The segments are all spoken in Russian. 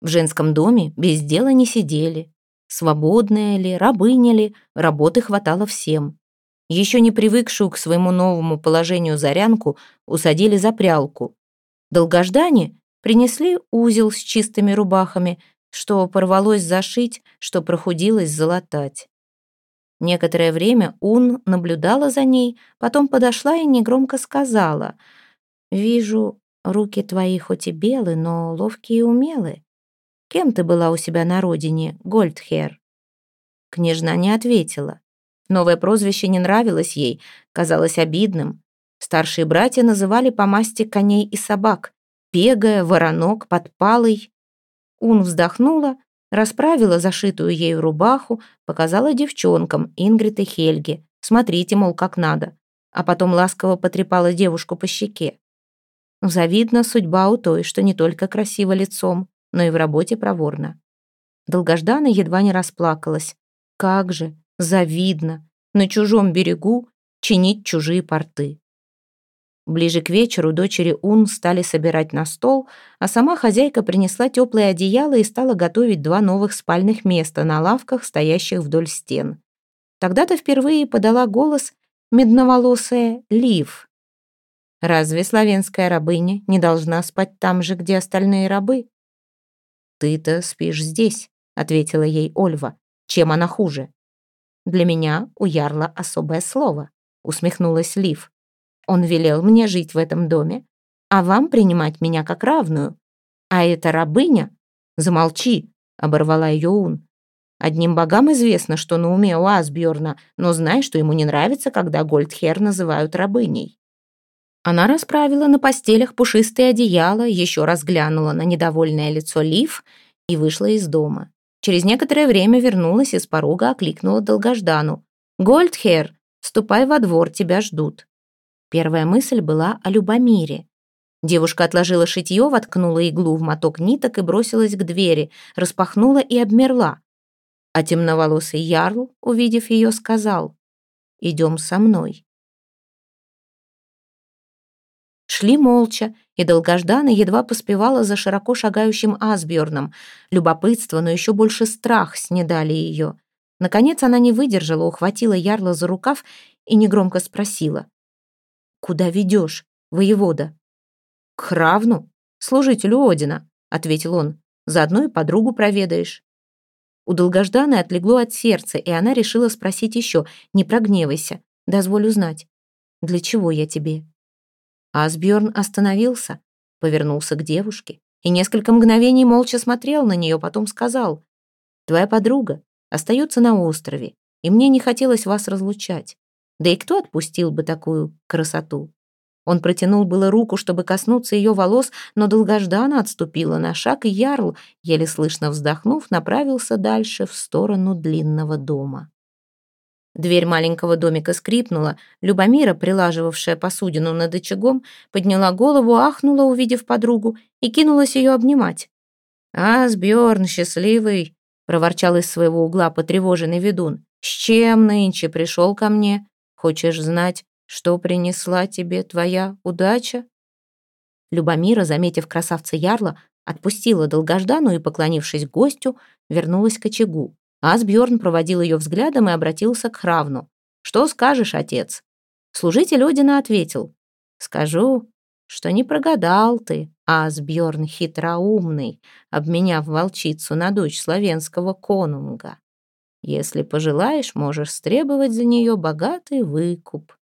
В женском доме без дела не сидели. Свободная ли, рабыня ли, работы хватало всем. Еще не привыкшую к своему новому положению зарянку усадили за прялку. Долгождане принесли узел с чистыми рубахами, что порвалось зашить, что прохудилось залатать. Некоторое время Ун наблюдала за ней, потом подошла и негромко сказала, «Вижу, руки твои хоть и белы, но ловкие и умелы. Кем ты была у себя на родине, Гольдхер?» Княжна не ответила. Новое прозвище не нравилось ей, казалось обидным. Старшие братья называли по масти коней и собак. Пегая, воронок, подпалый. Ун вздохнула, расправила зашитую ею рубаху, показала девчонкам, Ингрид и Хельге. Смотрите, мол, как надо. А потом ласково потрепала девушку по щеке. Завидна судьба у той, что не только красиво лицом, но и в работе проворно. Долгождана едва не расплакалась. Как же, завидно, на чужом берегу чинить чужие порты. Ближе к вечеру дочери Ун стали собирать на стол, а сама хозяйка принесла теплое одеяло и стала готовить два новых спальных места на лавках, стоящих вдоль стен. Тогда-то впервые подала голос медноволосая Лив. «Разве славянская рабыня не должна спать там же, где остальные рабы?» «Ты-то спишь здесь», — ответила ей Ольва. «Чем она хуже?» Для меня у Ярла особое слово», — усмехнулась Лив. «Он велел мне жить в этом доме, а вам принимать меня как равную. А эта рабыня...» «Замолчи», — оборвала ее Ун. «Одним богам известно, что на уме у Асбьорна, но знай, что ему не нравится, когда Гольдхер называют рабыней». Она расправила на постелях пушистые одеяла, еще раз глянула на недовольное лицо Лив и вышла из дома. Через некоторое время вернулась и с порога окликнула долгождану. «Гольдхер, ступай во двор, тебя ждут». Первая мысль была о Любомире. Девушка отложила шитье, воткнула иглу в моток ниток и бросилась к двери, распахнула и обмерла. А темноволосый ярл, увидев ее, сказал «Идем со мной». Шли молча, и долгожданно едва поспевала за широко шагающим Асбjörном. Любопытство, но еще больше страх снедали ее. Наконец она не выдержала, ухватила Ярла за рукав и негромко спросила. «Куда ведешь, воевода?» «К Хравну, служителю Одина», — ответил он. «Заодно и подругу проведаешь». У долгожданной отлегло от сердца, и она решила спросить еще. «Не прогневайся, дозволь узнать. Для чего я тебе?» Асбjörн остановился, повернулся к девушке и несколько мгновений молча смотрел на нее, потом сказал, «Твоя подруга остается на острове, и мне не хотелось вас разлучать. Да и кто отпустил бы такую красоту?» Он протянул было руку, чтобы коснуться ее волос, но долгожданно отступила на шаг, и Ярл, еле слышно вздохнув, направился дальше в сторону длинного дома. Дверь маленького домика скрипнула. Любомира, прилаживавшая посудину над очагом, подняла голову, ахнула, увидев подругу, и кинулась ее обнимать. «А, Сберн, счастливый!» — проворчал из своего угла потревоженный ведун. «С чем нынче пришел ко мне? Хочешь знать, что принесла тебе твоя удача?» Любомира, заметив красавца Ярла, отпустила долгождану и, поклонившись гостю, вернулась к очагу. Асбjörn проводил ее взглядом и обратился к Хравну. «Что скажешь, отец?» Служитель Одина ответил. «Скажу, что не прогадал ты, Асбjörn хитроумный, обменяв волчицу на дочь славянского конунга. Если пожелаешь, можешь стребовать за нее богатый выкуп.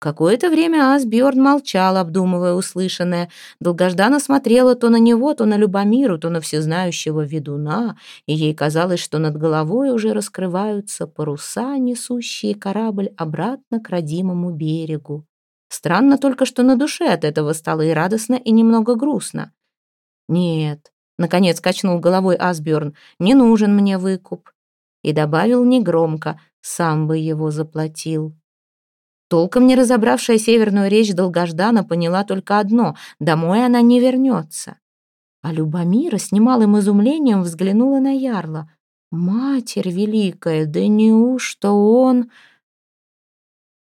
Какое-то время Асбjörn молчал, обдумывая услышанное. Долгожданно смотрела то на него, то на Любомиру, то на всезнающего ведуна, и ей казалось, что над головой уже раскрываются паруса, несущие корабль обратно к родимому берегу. Странно только, что на душе от этого стало и радостно, и немного грустно. «Нет», — наконец качнул головой Асбjörn, — «не нужен мне выкуп». И добавил негромко, сам бы его заплатил. Толком не разобравшая северную речь долгождана поняла только одно — домой она не вернется. А Любомира с немалым изумлением взглянула на Ярла. «Матерь великая, да неужто он...»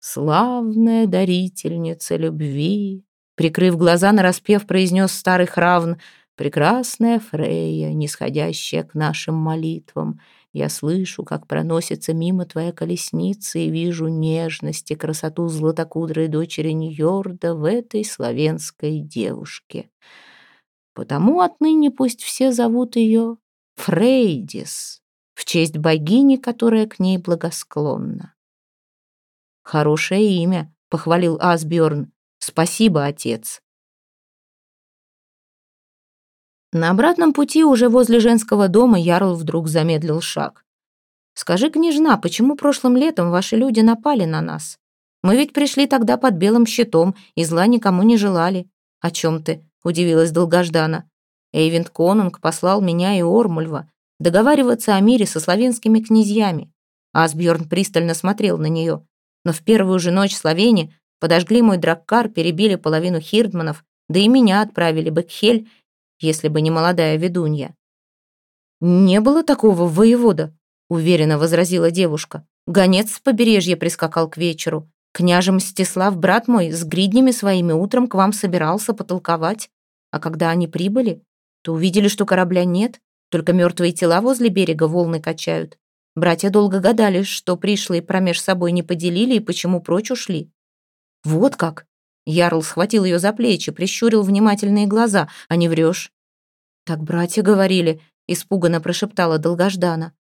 «Славная дарительница любви!» Прикрыв глаза, нараспев, произнес старый хравн. Прекрасная Фрея, нисходящая к нашим молитвам, я слышу, как проносится мимо твоя колесница и вижу нежность и красоту златокудрой дочери Ньорда в этой славянской девушке. Потому отныне пусть все зовут ее Фрейдис, в честь богини, которая к ней благосклонна. «Хорошее имя», — похвалил Асбjörn. «Спасибо, отец». На обратном пути уже возле женского дома Ярл вдруг замедлил шаг. «Скажи, княжна, почему прошлым летом ваши люди напали на нас? Мы ведь пришли тогда под белым щитом и зла никому не желали. О чем ты?» — удивилась долгождана. Эйвент Конунг послал меня и Ормульва договариваться о мире со славянскими князьями. Асбjörn пристально смотрел на нее. Но в первую же ночь Словени подожгли мой драккар, перебили половину хирдманов, да и меня отправили бы к Хель если бы не молодая ведунья. «Не было такого воевода», — уверенно возразила девушка. «Гонец с побережья прискакал к вечеру. Княже Мстислав, брат мой, с гриднями своими утром к вам собирался потолковать. А когда они прибыли, то увидели, что корабля нет, только мертвые тела возле берега волны качают. Братья долго гадали, что пришлые промеж собой не поделили и почему прочь ушли. Вот как. Ярл схватил ее за плечи, прищурил внимательные глаза. «А не врешь?» «Так братья говорили», — испуганно прошептала долгождана.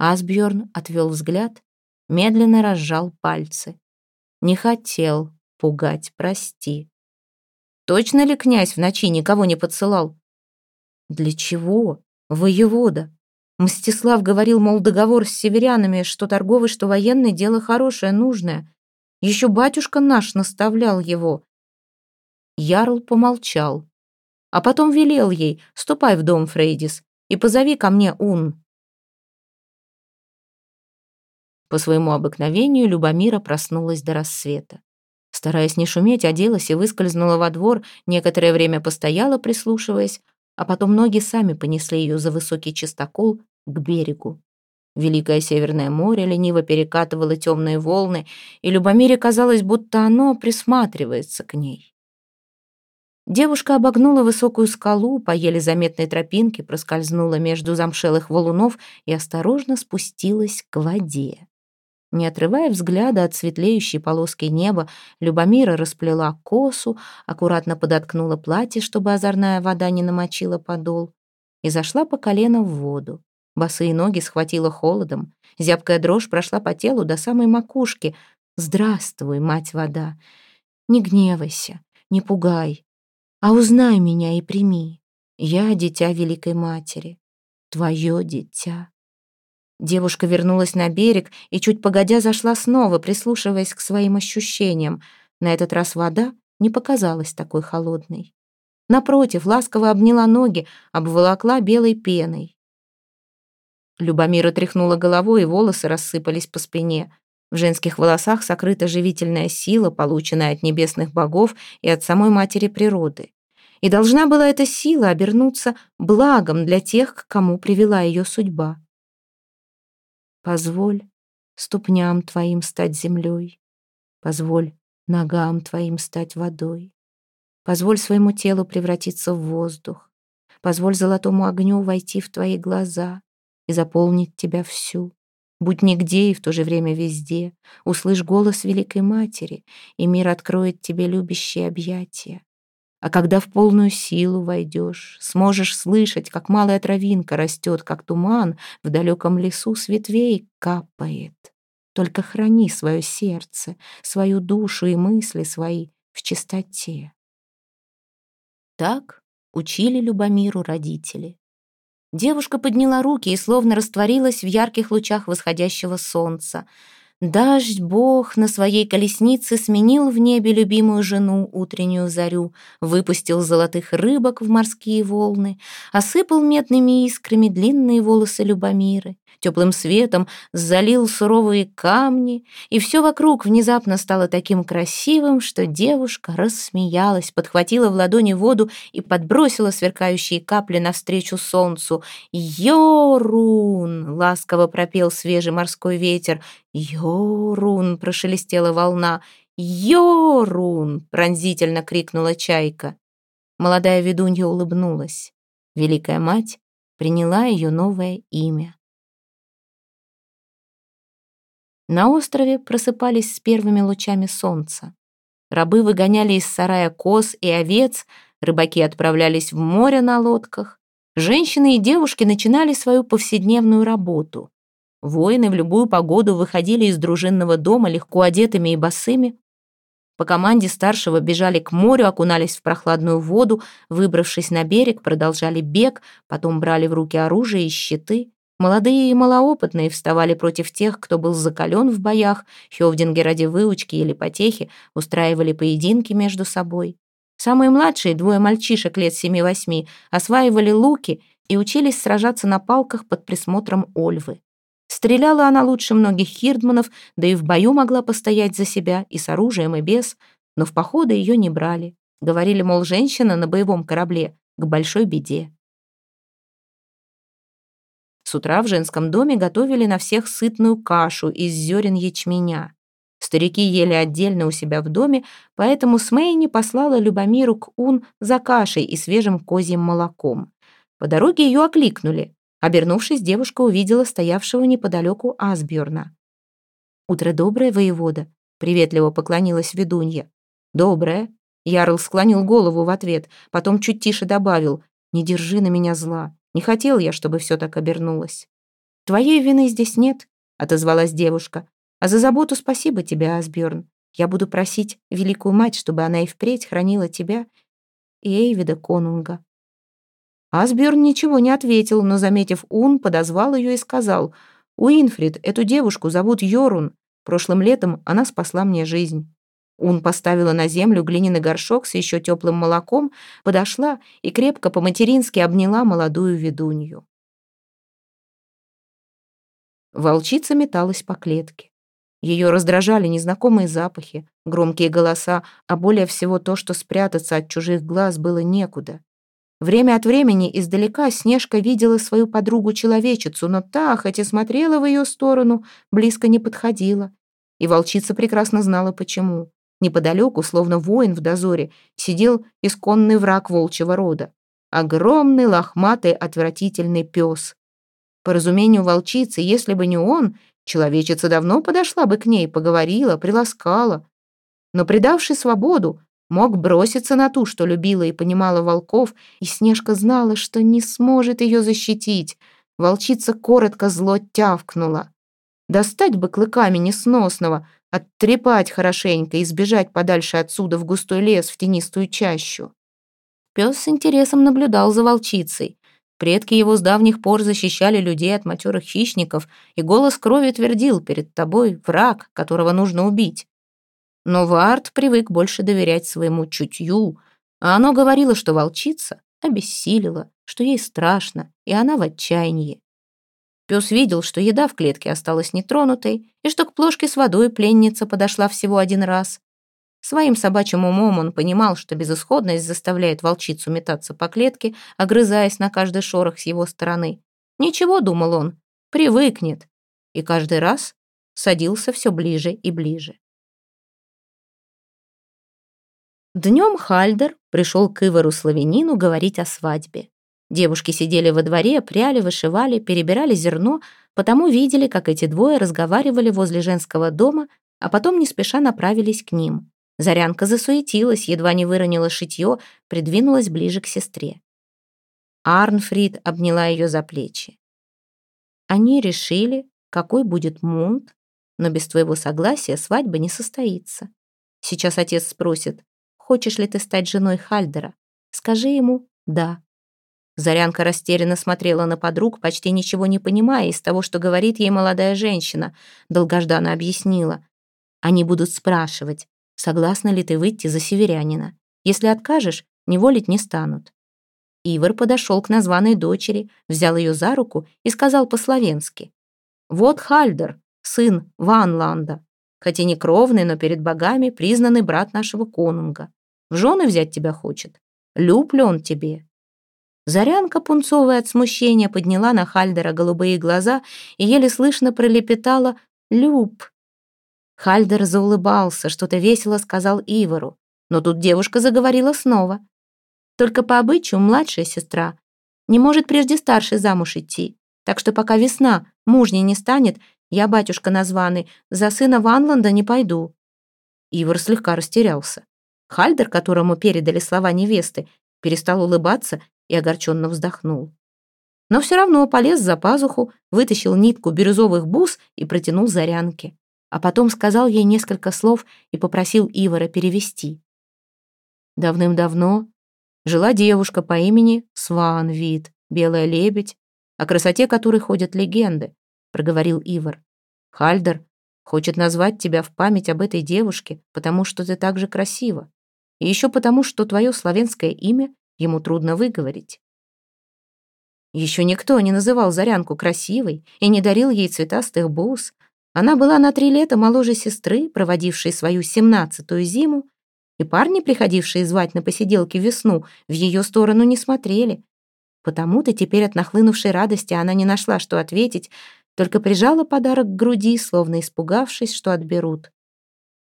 Асбjörn отвел взгляд, медленно разжал пальцы. «Не хотел пугать, прости». «Точно ли князь в ночи никого не подсылал?» «Для чего? Воевода. Мстислав говорил, мол, договор с северянами, что торговый, что военный, дело хорошее, нужное. Еще батюшка наш наставлял его. Ярл помолчал, а потом велел ей, ступай в дом, Фрейдис, и позови ко мне Ун. По своему обыкновению Любомира проснулась до рассвета. Стараясь не шуметь, оделась и выскользнула во двор, некоторое время постояла, прислушиваясь, а потом ноги сами понесли ее за высокий чистокол к берегу. Великое Северное море лениво перекатывало темные волны, и Любомире казалось, будто оно присматривается к ней. Девушка обогнула высокую скалу, по еле заметной тропинке проскользнула между замшелых валунов и осторожно спустилась к воде. Не отрывая взгляда от светлеющей полоски неба, Любомира расплела косу, аккуратно подоткнула платье, чтобы озорная вода не намочила подол, и зашла по колено в воду. Босые ноги схватило холодом. Зябкая дрожь прошла по телу до самой макушки. «Здравствуй, мать вода! Не гневайся, не пугай, а узнай меня и прими. Я дитя Великой Матери, твое дитя». Девушка вернулась на берег и чуть погодя зашла снова, прислушиваясь к своим ощущениям. На этот раз вода не показалась такой холодной. Напротив, ласково обняла ноги, обволокла белой пеной. Любомира тряхнула головой, и волосы рассыпались по спине. В женских волосах сокрыта живительная сила, полученная от небесных богов и от самой матери природы. И должна была эта сила обернуться благом для тех, к кому привела ее судьба. Позволь ступням твоим стать землей, позволь ногам твоим стать водой, позволь своему телу превратиться в воздух, позволь золотому огню войти в твои глаза, и заполнит тебя всю. Будь нигде и в то же время везде. Услышь голос Великой Матери, и мир откроет тебе любящие объятия. А когда в полную силу войдешь, сможешь слышать, как малая травинка растет, как туман в далеком лесу с ветвей капает. Только храни свое сердце, свою душу и мысли свои в чистоте. Так учили Любомиру родители. Девушка подняла руки и словно растворилась в ярких лучах восходящего солнца. Дождь бог на своей колеснице сменил в небе любимую жену утреннюю зарю, выпустил золотых рыбок в морские волны, осыпал медными искрами длинные волосы Любомиры, теплым светом залил суровые камни, и все вокруг внезапно стало таким красивым, что девушка рассмеялась, подхватила в ладони воду и подбросила сверкающие капли навстречу солнцу. «Йорун!» — ласково пропел свежий морской ветер. «Йорун!» — прошелестела волна. «Йорун!» — пронзительно крикнула чайка. Молодая ведунья улыбнулась. Великая мать приняла ее новое имя. На острове просыпались с первыми лучами солнца. Рабы выгоняли из сарая коз и овец, рыбаки отправлялись в море на лодках. Женщины и девушки начинали свою повседневную работу. Воины в любую погоду выходили из дружинного дома легко одетыми и босыми. По команде старшего бежали к морю, окунались в прохладную воду, выбравшись на берег, продолжали бег, потом брали в руки оружие и щиты. Молодые и малоопытные вставали против тех, кто был закален в боях, хевдинги ради выучки или потехи устраивали поединки между собой. Самые младшие, двое мальчишек лет семи-восьми, осваивали луки и учились сражаться на палках под присмотром Ольвы. Стреляла она лучше многих хирдманов, да и в бою могла постоять за себя, и с оружием, и без, но в походы ее не брали. Говорили, мол, женщина на боевом корабле к большой беде. С утра в женском доме готовили на всех сытную кашу из зерен ячменя. Старики ели отдельно у себя в доме, поэтому Смейни послала Любомиру к Ун за кашей и свежим козьим молоком. По дороге ее окликнули. Обернувшись, девушка увидела стоявшего неподалеку Асбjörна. «Утро доброе, воевода», — приветливо поклонилась ведунья. «Доброе», — Ярл склонил голову в ответ, потом чуть тише добавил, «Не держи на меня зла. Не хотел я, чтобы все так обернулось». «Твоей вины здесь нет», — отозвалась девушка. «А за заботу спасибо тебе, Асбjörn. Я буду просить Великую Мать, чтобы она и впредь хранила тебя и Эйвида Конунга». Асбjörn ничего не ответил, но, заметив Ун, подозвал ее и сказал, «Уинфрид, эту девушку зовут Йорун. Прошлым летом она спасла мне жизнь». Ун поставила на землю глиняный горшок с еще теплым молоком, подошла и крепко по-матерински обняла молодую ведунью. Волчица металась по клетке. Ее раздражали незнакомые запахи, громкие голоса, а более всего то, что спрятаться от чужих глаз было некуда. Время от времени издалека Снежка видела свою подругу-человечицу, но та, хоть и смотрела в ее сторону, близко не подходила. И волчица прекрасно знала, почему. Неподалеку, словно воин в дозоре, сидел исконный враг волчьего рода. Огромный, лохматый, отвратительный пес. По разумению волчицы, если бы не он, человечица давно подошла бы к ней, поговорила, приласкала. Но предавший свободу, мог броситься на ту, что любила и понимала волков, и Снежка знала, что не сможет ее защитить. Волчица коротко зло тявкнула. Достать бы клыками несносного — оттрепать хорошенько и сбежать подальше отсюда в густой лес, в тенистую чащу. Пес с интересом наблюдал за волчицей. Предки его с давних пор защищали людей от матерых хищников, и голос крови твердил перед тобой враг, которого нужно убить. Но Вард привык больше доверять своему чутью, а оно говорило, что волчица обессилила, что ей страшно, и она в отчаянии. Пес видел, что еда в клетке осталась нетронутой, и что к плошке с водой пленница подошла всего один раз. Своим собачьим умом он понимал, что безысходность заставляет волчицу метаться по клетке, огрызаясь на каждый шорох с его стороны. Ничего, думал он, привыкнет. И каждый раз садился все ближе и ближе. Днем Хальдер пришел к Ивару Славянину говорить о свадьбе. Девушки сидели во дворе, пряли, вышивали, перебирали зерно, потому видели, как эти двое разговаривали возле женского дома, а потом не спеша направились к ним. Зарянка засуетилась, едва не выронила шитье, придвинулась ближе к сестре. Арнфрид обняла ее за плечи. Они решили, какой будет мунт, но без твоего согласия свадьба не состоится. Сейчас отец спросит, хочешь ли ты стать женой Хальдера? Скажи ему «да». Зарянка растерянно смотрела на подруг, почти ничего не понимая из того, что говорит ей молодая женщина. Долгожданно объяснила. Они будут спрашивать, согласна ли ты выйти за северянина. Если откажешь, неволить не станут. Ивар подошел к названной дочери, взял ее за руку и сказал по-словенски. «Вот Хальдер, сын Ванланда, хоть и не кровный, но перед богами признанный брат нашего конунга. В жены взять тебя хочет. Люб ли он тебе?» Зарянка, пунцовая от смущения, подняла на Хальдера голубые глаза и еле слышно пролепетала «Люб». Хальдер заулыбался, что-то весело сказал Ивару. Но тут девушка заговорила снова. Только по обычаю младшая сестра. Не может прежде старшей замуж идти. Так что пока весна, мужней не станет, я, батюшка названный, за сына Ванланда не пойду». Ивар слегка растерялся. Хальдер, которому передали слова невесты, перестал улыбаться и огорченно вздохнул. Но все равно полез за пазуху, вытащил нитку бирюзовых бус и протянул Зарянке. А потом сказал ей несколько слов и попросил Ивара перевести. Давным-давно жила девушка по имени Сванвид, белая лебедь, о красоте которой ходят легенды, проговорил Ивар. Хальдер хочет назвать тебя в память об этой девушке, потому что ты так же красива. И еще потому, что твое славянское имя ему трудно выговорить. Еще никто не называл Зарянку красивой и не дарил ей цветастых бус. Она была на три лета моложе сестры, проводившей свою семнадцатую зиму, и парни, приходившие звать на посиделки весну, в ее сторону не смотрели. Потому-то теперь от нахлынувшей радости она не нашла, что ответить, только прижала подарок к груди, словно испугавшись, что отберут.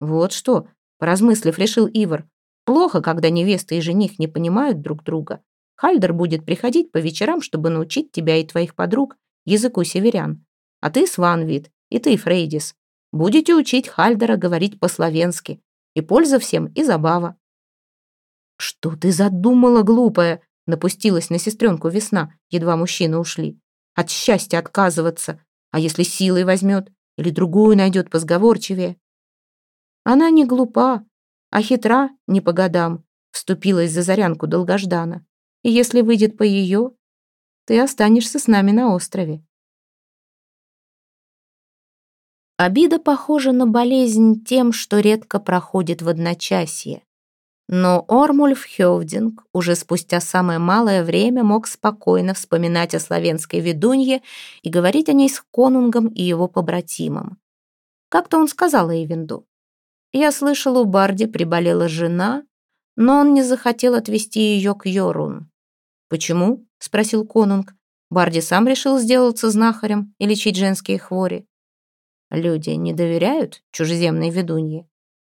«Вот что», — поразмыслив, решил Ивар, «плохо, когда невеста и жених не понимают друг друга. Хальдер будет приходить по вечерам, чтобы научить тебя и твоих подруг языку северян. А ты, Сванвит, и ты, Фрейдис, будете учить Хальдера говорить по-словенски. И польза всем, и забава. «Что ты задумала, глупая?» Напустилась на сестренку весна, едва мужчины ушли. «От счастья отказываться. А если силой возьмет? Или другую найдет позговорчивее?» Она не глупа, а хитра не по годам, вступилась за Зарянку долгождана и если выйдет по ее, ты останешься с нами на острове. Обида похожа на болезнь тем, что редко проходит в одночасье. Но Ормульф Хёвдинг уже спустя самое малое время мог спокойно вспоминать о славянской ведунье и говорить о ней с конунгом и его побратимом. Как-то он сказал Эйвенду. «Я слышал, у Барди приболела жена, но он не захотел отвезти ее к Йорун. «Почему?» — спросил конунг. Барди сам решил сделаться знахарем и лечить женские хвори. Люди не доверяют чужеземной ведунье.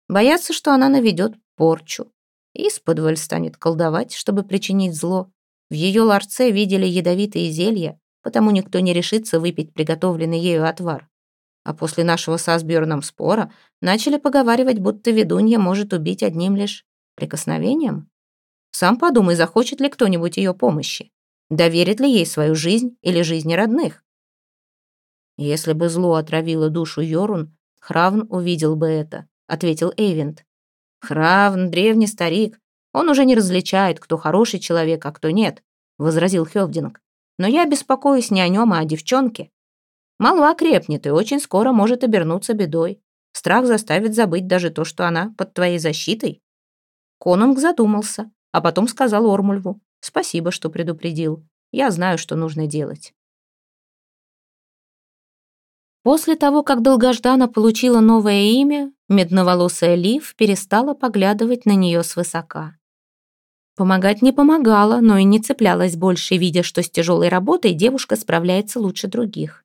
Боятся, что она наведет порчу. И сподволь станет колдовать, чтобы причинить зло. В ее ларце видели ядовитые зелья, потому никто не решится выпить приготовленный ею отвар. А после нашего с Асбjörном спора начали поговаривать, будто ведунья может убить одним лишь прикосновением. Сам подумай, захочет ли кто-нибудь ее помощи. Доверит ли ей свою жизнь или жизни родных? Если бы зло отравило душу Йорун, Хравн увидел бы это, ответил Эйвент. Хравн — древний старик. Он уже не различает, кто хороший человек, а кто нет, возразил Хевдинг. Но я беспокоюсь не о нем, а о девчонке. Молва крепнет и очень скоро может обернуться бедой. Страх заставит забыть даже то, что она под твоей защитой. Конунг задумался а потом сказал Ормульву, «Спасибо, что предупредил. Я знаю, что нужно делать». После того, как Долгождана получила новое имя, медноволосая Лив перестала поглядывать на нее свысока. Помогать не помогала, но и не цеплялась больше, видя, что с тяжелой работой девушка справляется лучше других.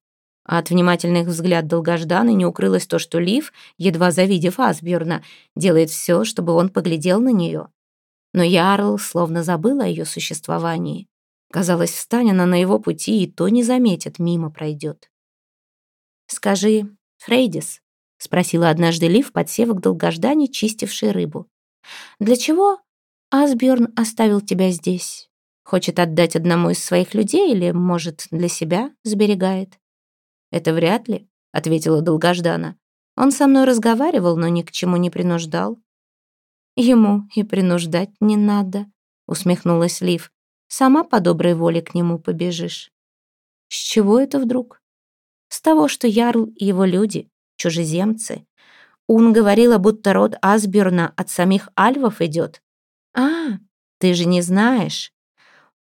А от внимательных взгляд Долгождана не укрылось то, что Лив, едва завидев Асбjörна, делает все, чтобы он поглядел на нее. Но Ярл словно забыл о ее существовании. Казалось, встань она на его пути, и то не заметит, мимо пройдет. «Скажи, Фрейдис», — спросила однажды Лив, подсев к долгождане, чистившей рыбу, «для чего Асбjörn оставил тебя здесь? Хочет отдать одному из своих людей или, может, для себя сберегает?» «Это вряд ли», — ответила долгождана. «Он со мной разговаривал, но ни к чему не принуждал. «Ему и принуждать не надо», — усмехнулась Лив. «Сама по доброй воле к нему побежишь». «С чего это вдруг?» «С того, что Ярл и его люди — чужеземцы. Ун говорила, будто род Асберна от самих альвов идет. А, ты же не знаешь.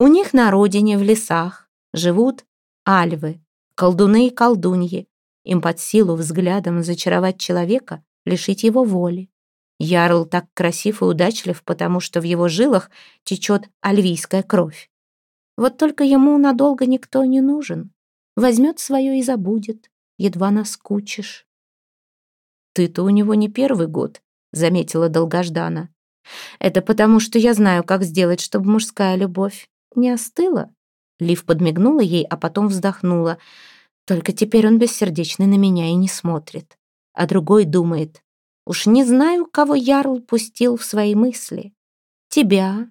У них на родине в лесах живут альвы, колдуны и колдуньи. Им под силу взглядом зачаровать человека, лишить его воли. Ярл так красив и удачлив, потому что в его жилах течет альвийская кровь. Вот только ему надолго никто не нужен. Возьмет свое и забудет, едва наскучишь. «Ты-то у него не первый год», — заметила долгождана. Это потому, что я знаю, как сделать, чтобы мужская любовь не остыла. Лив подмигнула ей, а потом вздохнула. Только теперь он бессердечный на меня и не смотрит. А другой думает, уж не знаю, кого Ярл пустил в свои мысли. Тебя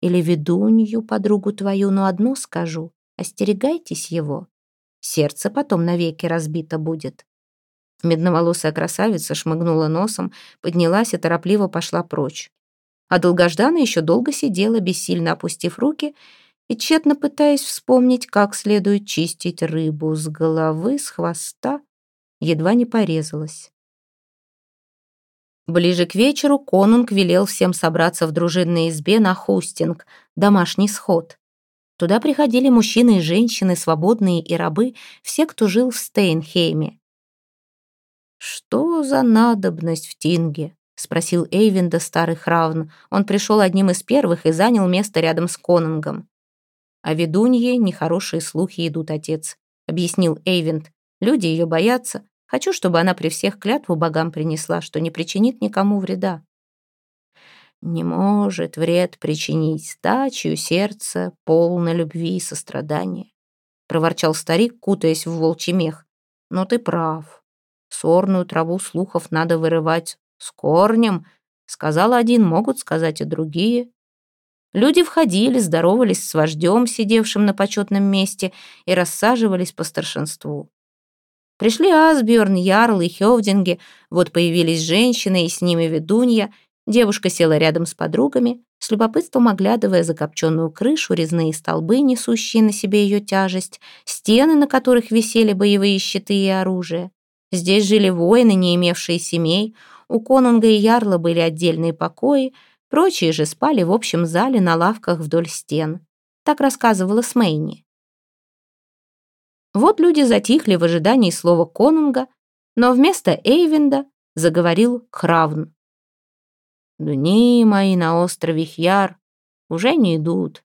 или ведунью, подругу твою, но одно скажу, остерегайтесь его. Сердце потом навеки разбито будет. Медноволосая красавица шмыгнула носом, поднялась и торопливо пошла прочь. А долгожданная еще долго сидела, бессильно опустив руки и тщетно пытаясь вспомнить, как следует чистить рыбу с головы, с хвоста, едва не порезалась. Ближе к вечеру конунг велел всем собраться в дружинной избе на хустинг, домашний сход. Туда приходили мужчины и женщины, свободные и рабы, все, кто жил в Стейнхейме. «Что за надобность в Тинге?» — спросил Эйвинда старый Хравн. Он пришел одним из первых и занял место рядом с конунгом. «О ведунье нехорошие слухи идут, отец», — объяснил Эйвинд. «Люди ее боятся, Хочу, чтобы она при всех клятву богам принесла, что не причинит никому вреда. Не может вред причинить та, чье сердце полно любви и сострадания. Проворчал старик, кутаясь в волчий мех. Но ты прав. Сорную траву слухов надо вырывать с корнем. Сказал один, могут сказать и другие. Люди входили, здоровались с вождем, сидевшим на почетном месте, и рассаживались по старшинству. Пришли Асбjörn, Ярл и Хёвдинги, вот появились женщины и с ними ведунья. Девушка села рядом с подругами, с любопытством оглядывая закопченную крышу, резные столбы, несущие на себе ее тяжесть, стены, на которых висели боевые щиты и оружие. Здесь жили воины, не имевшие семей, у конунга и ярла были отдельные покои, прочие же спали в общем зале на лавках вдоль стен. Так рассказывала Смейни. Вот люди затихли в ожидании слова конунга, но вместо Эйвинда заговорил Хравн. «Дни мои на острове Хьяр уже не идут.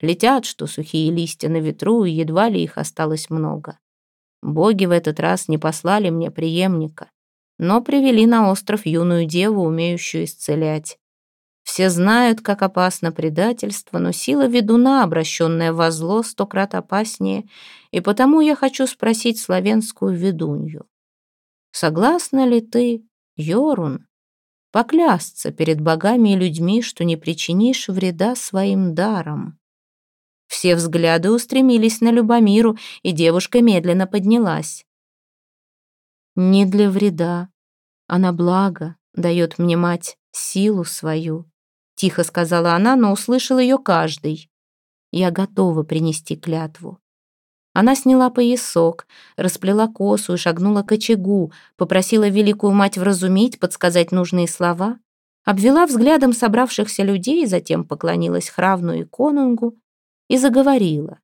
Летят, что сухие листья на ветру, и едва ли их осталось много. Боги в этот раз не послали мне преемника, но привели на остров юную деву, умеющую исцелять. Все знают, как опасно предательство, но сила ведуна, обращенная во зло, сто крат опаснее, и потому я хочу спросить славянскую ведунью. Согласна ли ты, Йорун, поклясться перед богами и людьми, что не причинишь вреда своим даром? Все взгляды устремились на Любомиру, и девушка медленно поднялась. «Не для вреда, а на благо дает мне мать силу свою, Тихо сказала она, но услышал ее каждый. Я готова принести клятву. Она сняла поясок, расплела косу и шагнула к очагу, попросила великую мать вразумить, подсказать нужные слова, обвела взглядом собравшихся людей, затем поклонилась хравну и конунгу и заговорила.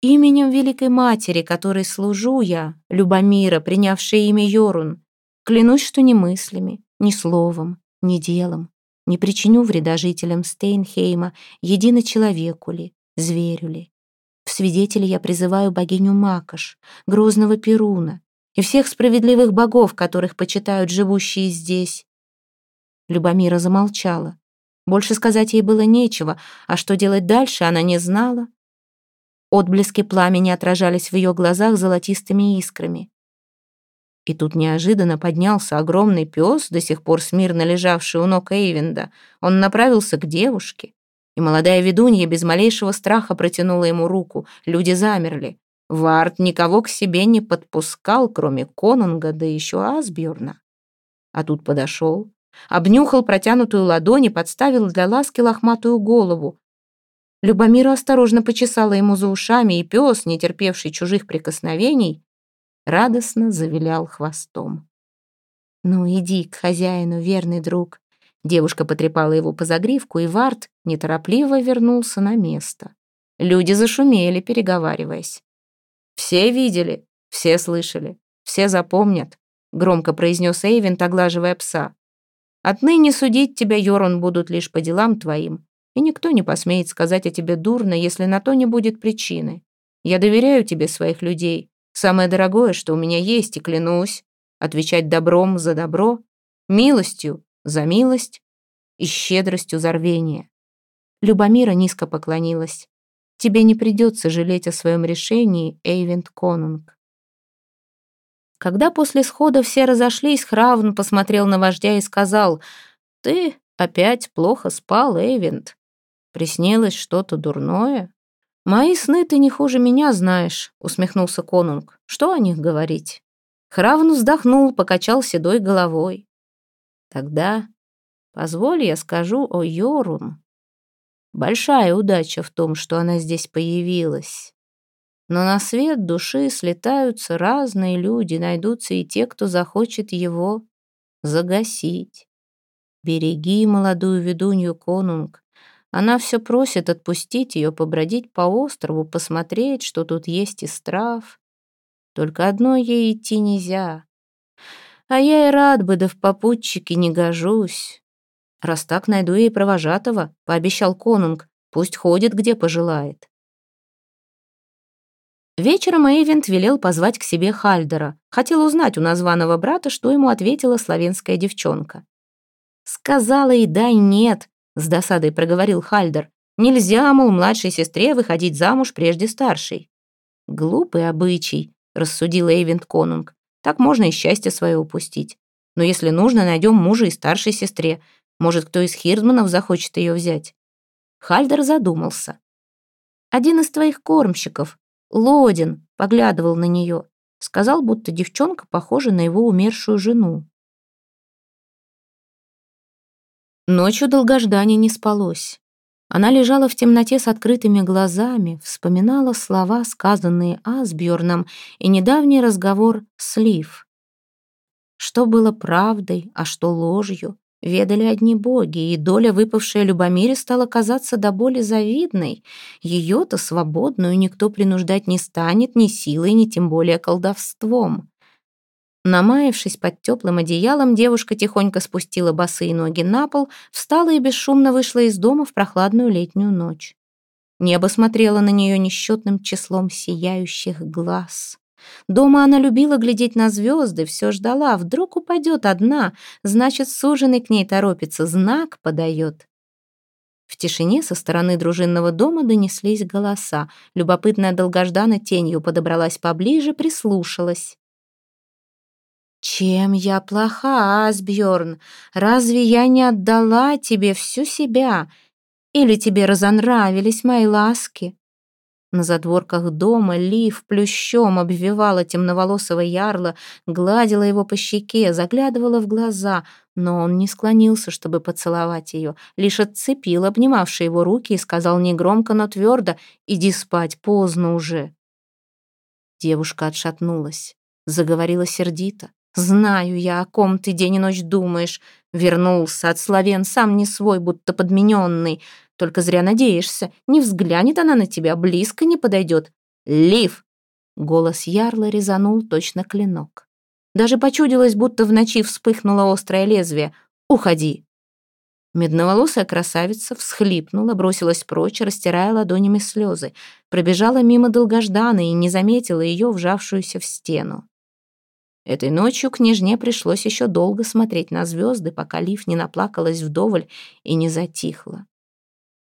«Именем Великой Матери, которой служу я, Любомира, принявшая имя Йорун, клянусь, что ни мыслями, ни словом, ни делом, не причиню вреда жителям Стейнхейма, едино человеку ли, зверю ли. В свидетели я призываю богиню Макаш, грозного Перуна и всех справедливых богов, которых почитают живущие здесь. Любомира замолчала. Больше сказать ей было нечего, а что делать дальше, она не знала. Отблески пламени отражались в ее глазах золотистыми искрами. И тут неожиданно поднялся огромный пес, до сих пор смирно лежавший у ног Эйвенда. Он направился к девушке. И молодая ведунья без малейшего страха протянула ему руку. Люди замерли. Вард никого к себе не подпускал, кроме конунга, да еще Асбjörна. А тут подошел, обнюхал протянутую ладонь и подставил для ласки лохматую голову. Любомира осторожно почесала ему за ушами, и пес, не терпевший чужих прикосновений, радостно завилял хвостом. «Ну, иди к хозяину, верный друг». Девушка потрепала его по загривку, и Варт неторопливо вернулся на место. Люди зашумели, переговариваясь. «Все видели, все слышали, все запомнят», — громко произнес Эйвент, оглаживая пса. «Отныне судить тебя, Йорун, будут лишь по делам твоим, и никто не посмеет сказать о тебе дурно, если на то не будет причины. Я доверяю тебе своих людей, Самое дорогое, что у меня есть, и клянусь, отвечать добром за добро, милостью за милость и щедростью за рвение. Любомира низко поклонилась. «Тебе не придется жалеть о своем решении, Эйвент Конунг». Когда после схода все разошлись, Хравн посмотрел на вождя и сказал, «Ты опять плохо спал, Эйвент. Приснилось что-то дурное?» «Мои сны ты не хуже меня знаешь», — усмехнулся Конунг. «Что о них говорить?» Хравн вздохнул, покачал седой головой. «Тогда позволь я скажу о Йорун. Большая удача в том, что она здесь появилась. Но на свет души слетаются разные люди, найдутся и те, кто захочет его загасить. Береги молодую ведунью конунг. Она все просит отпустить ее, побродить по острову, посмотреть, что тут есть из трав. Только одной ей идти нельзя. А я и рад бы, да в попутчике не гожусь. «Раз так, найду ей провожатого», — пообещал конунг. «Пусть ходит, где пожелает». Вечером Эйвент велел позвать к себе Хальдера. Хотел узнать у названного брата, что ему ответила славянская девчонка. «Сказала и да, и нет», — с досадой проговорил Хальдер. «Нельзя, мол, младшей сестре выходить замуж прежде старшей». «Глупый обычай», — рассудил Эйвент Конунг. «Так можно и счастье свое упустить. Но если нужно, найдем мужа и старшей сестре. Может, кто из Хирдманов захочет ее взять?» Хальдер задумался. «Один из твоих кормщиков, Лодин, поглядывал на нее. Сказал, будто девчонка похожа на его умершую жену. Ночью долгождане не спалось. Она лежала в темноте с открытыми глазами, вспоминала слова, сказанные Асбjörном, и недавний разговор с Лив. Что было правдой, а что ложью, ведали одни боги, и доля, выпавшая Любомире, стала казаться до боли завидной. Ее-то свободную никто принуждать не станет ни силой, ни тем более колдовством. Намаявшись под теплым одеялом, девушка тихонько спустила босые ноги на пол, встала и бесшумно вышла из дома в прохладную летнюю ночь. Небо смотрело на нее несчетным числом сияющих глаз. Дома она любила глядеть на звезды, все ждала, вдруг упадет одна, значит, суженый к ней торопится, знак подает. В тишине со стороны дружинного дома донеслись голоса. Любопытная долгождана тенью подобралась поближе, прислушалась. «Чем я плоха, Асбjörn? Разве я не отдала тебе всю себя? Или тебе разонравились мои ласки?» На задворках дома Лив плющом обвивала темноволосого ярла, гладила его по щеке, заглядывала в глаза, но он не склонился, чтобы поцеловать ее, лишь отцепил обнимавшие его руки и сказал негромко, но твердо «Иди спать, поздно уже». Девушка отшатнулась, заговорила сердито. «Знаю я, о ком ты день и ночь думаешь. Вернулся от славен, сам не свой, будто подмененный. Только зря надеешься. Не взглянет она на тебя, близко не подойдет. Лив!» Голос ярла резанул точно клинок. Даже почудилось, будто в ночи вспыхнуло острое лезвие. «Уходи!» Медноволосая красавица всхлипнула, бросилась прочь, растирая ладонями слезы. Пробежала мимо долгождана и не заметила ее, вжавшуюся в стену. Этой ночью княжне пришлось еще долго смотреть на звезды, пока Лив не наплакалась вдоволь и не затихла.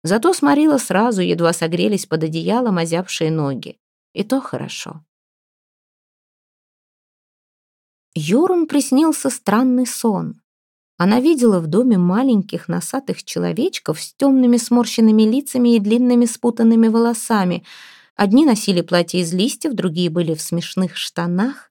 Зато сморила сразу, едва согрелись под одеялом озябшие ноги. И то хорошо. Йорун приснился странный сон. Она видела в доме маленьких носатых человечков с темными сморщенными лицами и длинными спутанными волосами. Одни носили платья из листьев, другие были в смешных штанах.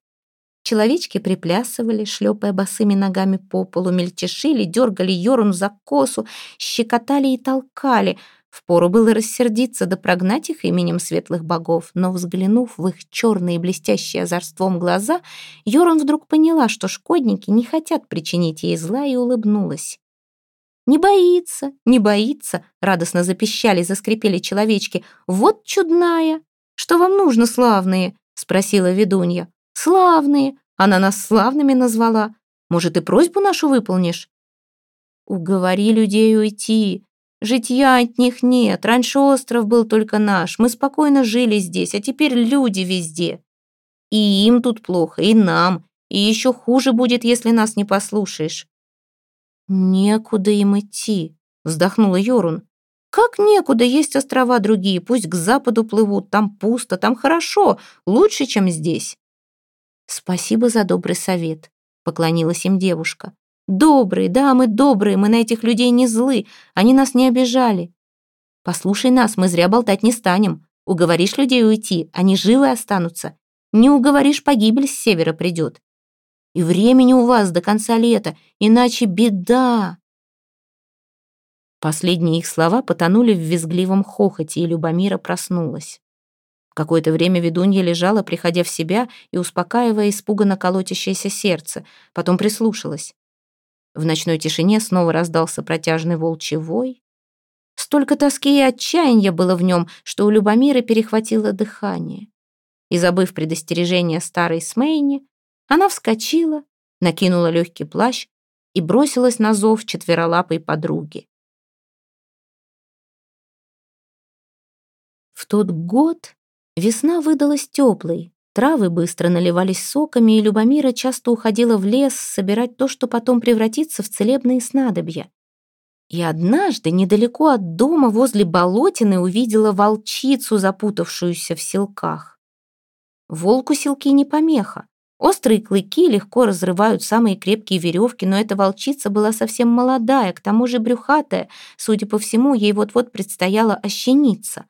Человечки приплясывали, шлепая босыми ногами по полу, мельтешили, дергали Йорун за косу, щекотали и толкали. Впору было рассердиться да прогнать их именем светлых богов, но, взглянув в их черные блестящие озорством глаза, Йорун вдруг поняла, что шкодники не хотят причинить ей зла, и улыбнулась. «Не боится, не боится!» — радостно запищали, заскрипели человечки. «Вот чудная! Что вам нужно, славные?» — спросила ведунья. Славные. Она нас славными назвала. Может, и просьбу нашу выполнишь? Уговори людей уйти. Житья от них нет. Раньше остров был только наш. Мы спокойно жили здесь, а теперь люди везде. И им тут плохо, и нам. И еще хуже будет, если нас не послушаешь. «Некуда им идти», — вздохнула Йорун. «Как некуда, есть острова другие, пусть к западу плывут, там пусто, там хорошо, лучше, чем здесь». «Спасибо за добрый совет», — поклонилась им девушка. «Добрые, да, мы добрые, мы на этих людей не злы, они нас не обижали. Послушай нас, мы зря болтать не станем. Уговоришь людей уйти, они живы останутся. Не уговоришь, погибель с севера придет. И времени у вас до конца лета, иначе беда. Последние их слова потонули в визгливом хохоте, и Любомира проснулась. Какое-то время ведунья лежала, приходя в себя и успокаивая испуганно колотящееся сердце, потом прислушалась. В ночной тишине снова раздался протяжный волчий вой. Столько тоски и отчаяния было в нем, что у Любомиры перехватило дыхание. И, забыв предостережение старой Смейни, она вскочила, накинула легкий плащ и бросилась на зов четверолапой подруги. В тот год весна выдалась теплой, травы быстро наливались соками, и Любомира часто уходила в лес собирать то, что потом превратится в целебные снадобья. И однажды недалеко от дома возле болотины увидела волчицу, запутавшуюся в селках. Волку селки не помеха. Острые клыки легко разрывают самые крепкие веревки, но эта волчица была совсем молодая, к тому же брюхатая. Судя по всему, ей вот-вот предстояло ощениться.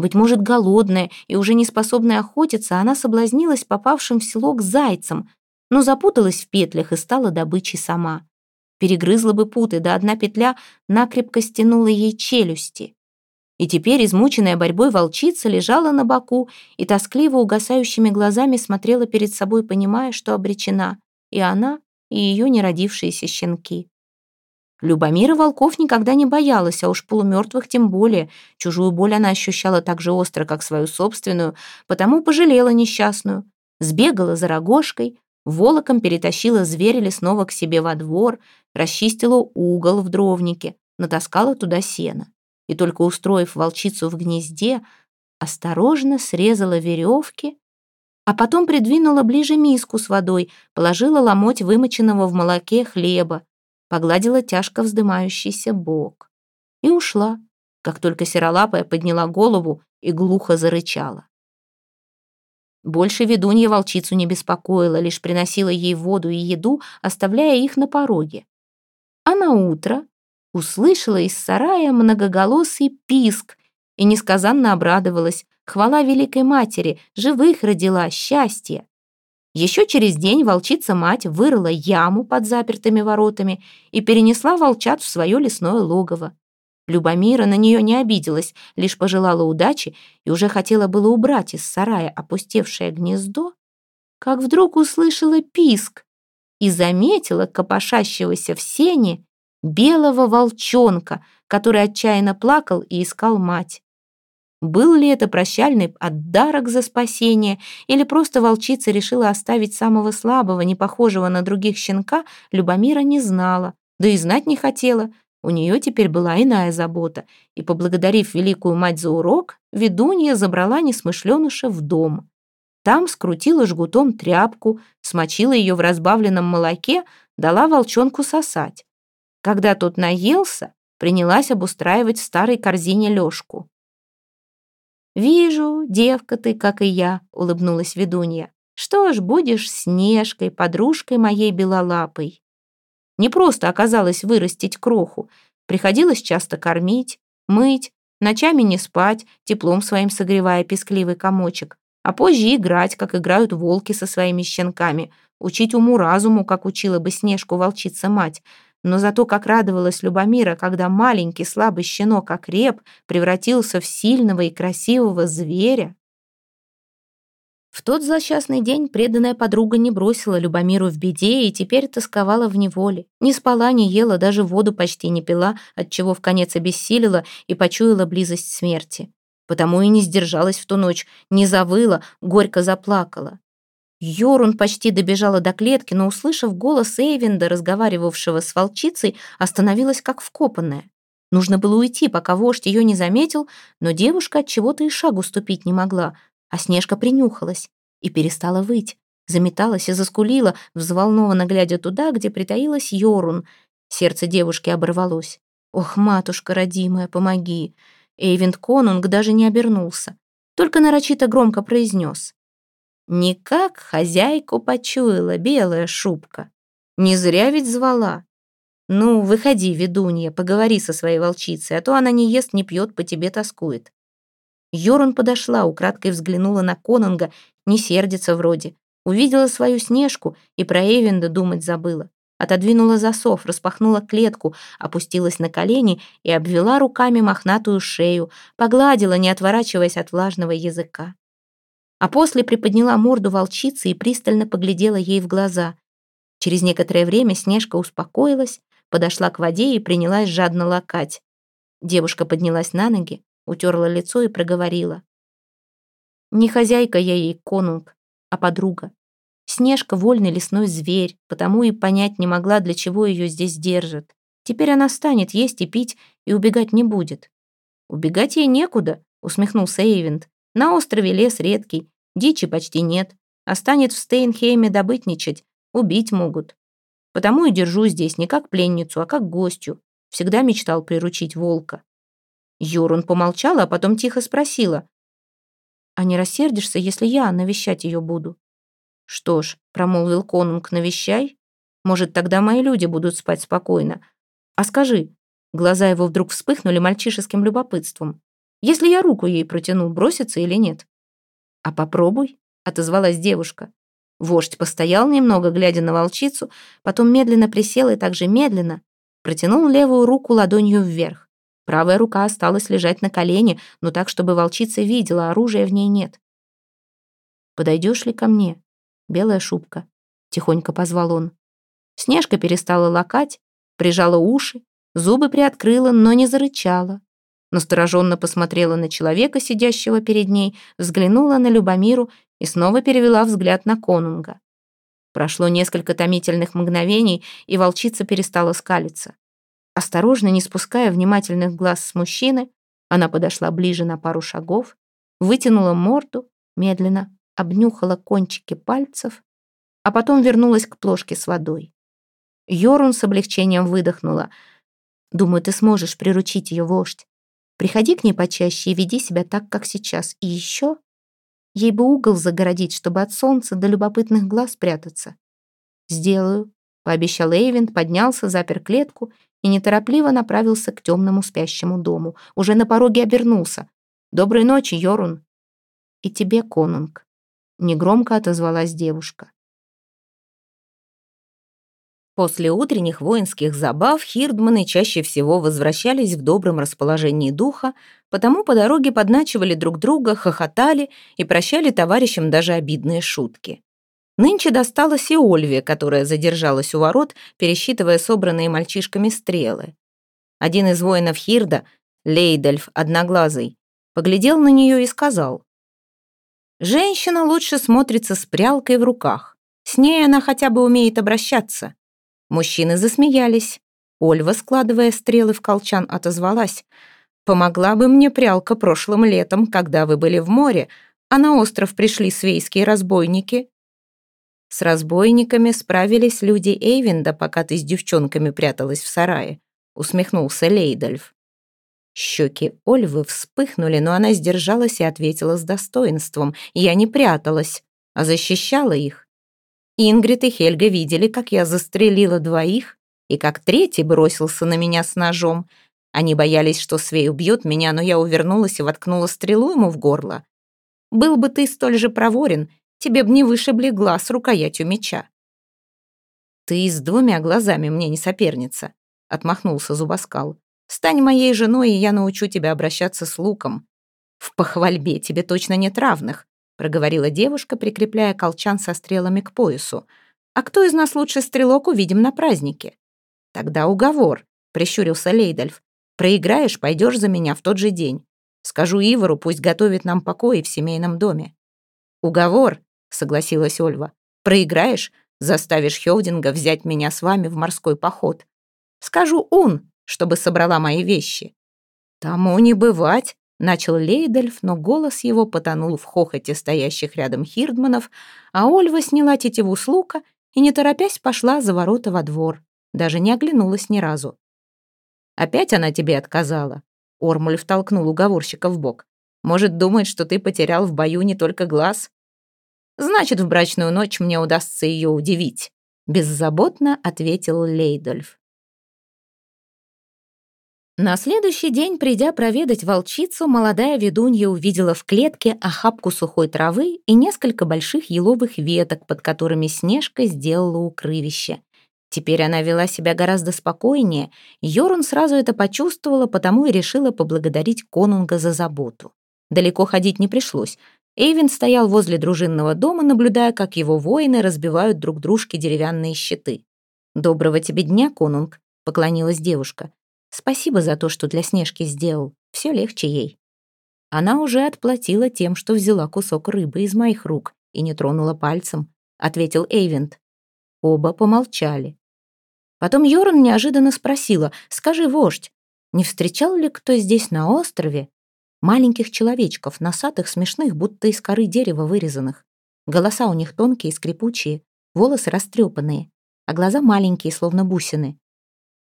Быть может, голодная и уже не способная охотиться, она соблазнилась попавшим в село к зайцам, но запуталась в петлях и стала добычей сама. Перегрызла бы путы, да одна петля накрепко стянула ей челюсти. И теперь, измученная борьбой волчица, лежала на боку и тоскливо угасающими глазами смотрела перед собой, понимая, что обречена. И она, и ее неродившиеся щенки. Любомира волков никогда не боялась, а уж полумертвых тем более. Чужую боль она ощущала так же остро, как свою собственную, потому пожалела несчастную. Сбегала за рогожкой, волоком перетащила зверя лесного к себе во двор, расчистила угол в дровнике, натаскала туда сено и только устроив волчицу в гнезде, осторожно срезала веревки, а потом придвинула ближе миску с водой, положила ломоть вымоченного в молоке хлеба, погладила тяжко вздымающийся бок и ушла, как только серолапая подняла голову и глухо зарычала. Больше ведунья волчицу не беспокоила, лишь приносила ей воду и еду, оставляя их на пороге. А на утро услышала из сарая многоголосый писк и несказанно обрадовалась. Хвала Великой Матери, живых родила, счастье. Еще через день волчица-мать вырыла яму под запертыми воротами и перенесла волчат в свое лесное логово. Любомира на нее не обиделась, лишь пожелала удачи и уже хотела было убрать из сарая опустевшее гнездо, как вдруг услышала писк и заметила копошащегося в сене белого волчонка, который отчаянно плакал и искал мать. Был ли это прощальный отдарок за спасение, или просто волчица решила оставить самого слабого, не похожего на других щенка, Любомира не знала, да и знать не хотела. У нее теперь была иная забота, и, поблагодарив великую мать за урок, ведунья забрала несмышленыша в дом. Там скрутила жгутом тряпку, смочила ее в разбавленном молоке, дала волчонку сосать. Когда тот наелся, принялась обустраивать в старой корзине лёжку. «Вижу, девка ты, как и я», — улыбнулась ведунья. «Что ж, будешь Снежкой, подружкой моей белолапой». Не просто оказалось вырастить кроху. Приходилось часто кормить, мыть, ночами не спать, теплом своим согревая пескливый комочек, а позже играть, как играют волки со своими щенками, учить уму-разуму, как учила бы Снежку волчица-мать, но зато как радовалась Любомира, когда маленький слабый щенок окреп, превратился в сильного и красивого зверя. В тот злосчастный день преданная подруга не бросила Любомиру в беде и теперь тосковала в неволе. Не спала, не ела, даже воду почти не пила, отчего в конец обессилила и почуяла близость смерти. Потому и не сдержалась в ту ночь, не завыла, горько заплакала. Йорун почти добежала до клетки, но, услышав голос Эйвинда, разговаривавшего с волчицей, остановилась как вкопанная. Нужно было уйти, пока вождь ее не заметил, но девушка от чего-то и шагу ступить не могла, а Снежка принюхалась и перестала выть, заметалась и заскулила, взволнованно глядя туда, где притаилась Йорун. Сердце девушки оборвалось. «Ох, матушка родимая, помоги!» Эйвент Конунг даже не обернулся, только нарочито громко произнес. «Никак хозяйку почуяла белая шубка. Не зря ведь звала. Ну, выходи, ведунья, поговори со своей волчицей, а то она не ест, не пьет, по тебе тоскует». Йорун подошла, украдкой взглянула на Конунга, не сердится вроде. Увидела свою снежку и про Эйвенда думать забыла отодвинула засов, распахнула клетку, опустилась на колени и обвела руками мохнатую шею, погладила, не отворачиваясь от влажного языка. А после приподняла морду волчицы и пристально поглядела ей в глаза. Через некоторое время Снежка успокоилась, подошла к воде и принялась жадно лакать. Девушка поднялась на ноги, утерла лицо и проговорила. «Не хозяйка я ей, конунг, а подруга. Снежка — вольный лесной зверь, потому и понять не могла, для чего ее здесь держат. Теперь она станет есть и пить, и убегать не будет. «Убегать ей некуда», — усмехнулся Эйвент. «На острове лес редкий, дичи почти нет, а в Стейнхейме добытничать, убить могут. Потому и держу здесь не как пленницу, а как гостью. Всегда мечтал приручить волка». Юрун помолчала, а потом тихо спросила. «А не рассердишься, если я навещать ее буду?» «Что ж», — промолвил конунг, — «навещай. Может, тогда мои люди будут спать спокойно. А скажи...» Глаза его вдруг вспыхнули мальчишеским любопытством. «Если я руку ей протяну, бросится или нет?» «А попробуй», — отозвалась девушка. Вождь постоял немного, глядя на волчицу, потом медленно присел и также медленно протянул левую руку ладонью вверх. Правая рука осталась лежать на колене, но так, чтобы волчица видела, оружия в ней нет. «Подойдешь ли ко мне?» белая шубка», — тихонько позвал он. Снежка перестала лакать, прижала уши, зубы приоткрыла, но не зарычала. Настороженно посмотрела на человека, сидящего перед ней, взглянула на Любомиру и снова перевела взгляд на конунга. Прошло несколько томительных мгновений, и волчица перестала скалиться. Осторожно, не спуская внимательных глаз с мужчины, она подошла ближе на пару шагов, вытянула морду, медленно обнюхала кончики пальцев, а потом вернулась к плошке с водой. Йорун с облегчением выдохнула. «Думаю, ты сможешь приручить ее, вождь. Приходи к ней почаще и веди себя так, как сейчас. И еще ей бы угол загородить, чтобы от солнца до любопытных глаз прятаться». «Сделаю», — пообещал Эйвент, поднялся, запер клетку и неторопливо направился к темному спящему дому. Уже на пороге обернулся. «Доброй ночи, Йорун!» «И тебе, конунг!» негромко отозвалась девушка. После утренних воинских забав хирдманы чаще всего возвращались в добром расположении духа, потому по дороге подначивали друг друга, хохотали и прощали товарищам даже обидные шутки. Нынче досталось и Ольве, которая задержалась у ворот, пересчитывая собранные мальчишками стрелы. Один из воинов Хирда, Лейдельф Одноглазый, поглядел на нее и сказал, Женщина лучше смотрится с прялкой в руках. С ней она хотя бы умеет обращаться. Мужчины засмеялись. Ольва, складывая стрелы в колчан, отозвалась. «Помогла бы мне прялка прошлым летом, когда вы были в море, а на остров пришли свейские разбойники». «С разбойниками справились люди Эйвинда, пока ты с девчонками пряталась в сарае», усмехнулся Лейдольф. Щеки Ольвы вспыхнули, но она сдержалась и ответила с достоинством. «Я не пряталась, а защищала их. Ингрид и Хельга видели, как я застрелила двоих, и как третий бросился на меня с ножом. Они боялись, что Свей убьет меня, но я увернулась и воткнула стрелу ему в горло. Был бы ты столь же проворен, тебе б не вышибли глаз рукоятью меча». «Ты с двумя глазами мне не соперница», — отмахнулся Зубоскал. Стань моей женой, и я научу тебя обращаться с луком. В похвальбе тебе точно нет равных, проговорила девушка, прикрепляя колчан со стрелами к поясу. А кто из нас лучший стрелок, увидим на празднике. Тогда уговор, прищурился Лейдальф. Проиграешь, пойдешь за меня в тот же день. Скажу Ивору, пусть готовит нам покои в семейном доме. Уговор, согласилась Ольва. Проиграешь, заставишь Хёвдинга взять меня с вами в морской поход. Скажу «ун», чтобы собрала мои вещи. Тому не бывать, начал Лейдельф, но голос его потонул в хохоте стоящих рядом хирдманов, а Ольва сняла тетиву с лука и, не торопясь, пошла за ворота во двор. даже не оглянулась ни разу. «Опять она тебе отказала?» Ормуль толкнул уговорщика в бок. «Может, думает, что ты потерял в бою не только глаз?» «Значит, в брачную ночь мне удастся ее удивить», — беззаботно ответил Лейдольф. На следующий день, придя проведать волчицу, молодая ведунья увидела в клетке охапку сухой травы и несколько больших еловых веток, под которыми Снежка сделала укрывище. Теперь она вела себя гораздо спокойнее. Йорун сразу это почувствовала, потому и решила поблагодарить конунга за заботу. Далеко ходить не пришлось. Эйвин стоял возле дружинного дома, наблюдая, как его воины разбивают друг дружке деревянные щиты. «Доброго тебе дня, конунг», — поклонилась девушка. Спасибо за то, что для Снежки сделал. Все легче ей. Она уже отплатила тем, что взяла кусок рыбы из моих рук и не тронула пальцем, ответил Эйвент. Оба помолчали. Потом Йорн неожиданно спросила, «Скажи, вождь, не встречал ли кто здесь на острове маленьких человечков, носатых, смешных, будто из коры дерева вырезанных? Голоса у них тонкие, скрипучие, волосы растрепанные, а глаза маленькие, словно бусины.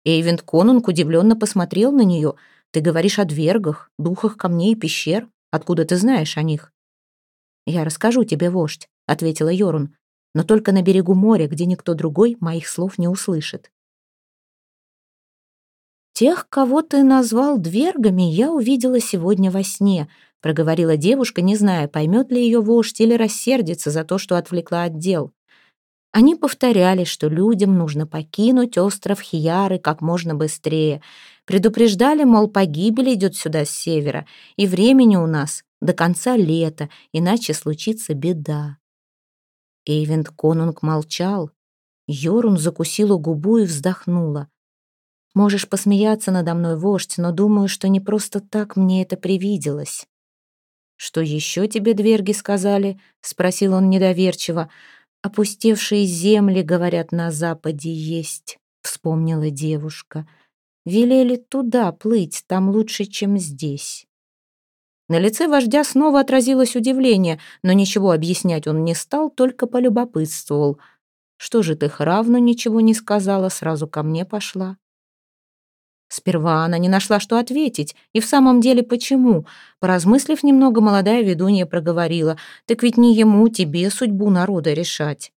Эйвент Конунг удивленно посмотрел на нее. «Ты говоришь о двергах, духах камней и пещер. Откуда ты знаешь о них?» «Я расскажу тебе, вождь», — ответила Йорун, «но только на берегу моря, где никто другой моих слов не услышит». «Тех, кого ты назвал двергами, я увидела сегодня во сне», — проговорила девушка, не зная, поймет ли ее вождь или рассердится за то, что отвлекла от дел. Они повторяли, что людям нужно покинуть остров Хияры как можно быстрее. Предупреждали, мол, погибель идет сюда с севера, и времени у нас до конца лета, иначе случится беда. Эйвент Конунг молчал. Йорун закусила губу и вздохнула. «Можешь посмеяться надо мной, вождь, но думаю, что не просто так мне это привиделось». «Что еще тебе дверги сказали?» — спросил он недоверчиво. «Опустевшие земли, говорят, на западе есть», — вспомнила девушка. «Велели туда плыть, там лучше, чем здесь». На лице вождя снова отразилось удивление, но ничего объяснять он не стал, только полюбопытствовал. «Что же ты хравну ничего не сказала, сразу ко мне пошла?» Сперва она не нашла, что ответить. И в самом деле почему? Поразмыслив немного, молодая ведунья проговорила. «Так ведь не ему, тебе судьбу народа решать».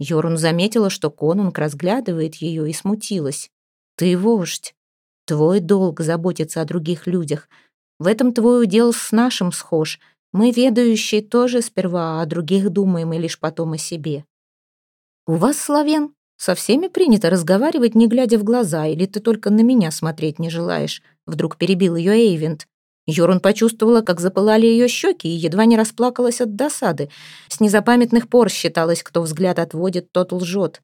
Йорун заметила, что конунг разглядывает ее и смутилась. «Ты вождь. Твой долг заботиться о других людях. В этом твой удел с нашим схож. Мы, ведающие, тоже сперва о других думаем и лишь потом о себе». «У вас, славян, со всеми принято разговаривать, не глядя в глаза, или ты только на меня смотреть не желаешь?» Вдруг перебил ее Эйвент. Йорун почувствовала, как запылали ее щеки, и едва не расплакалась от досады. С незапамятных пор считалось, кто взгляд отводит, тот лжет.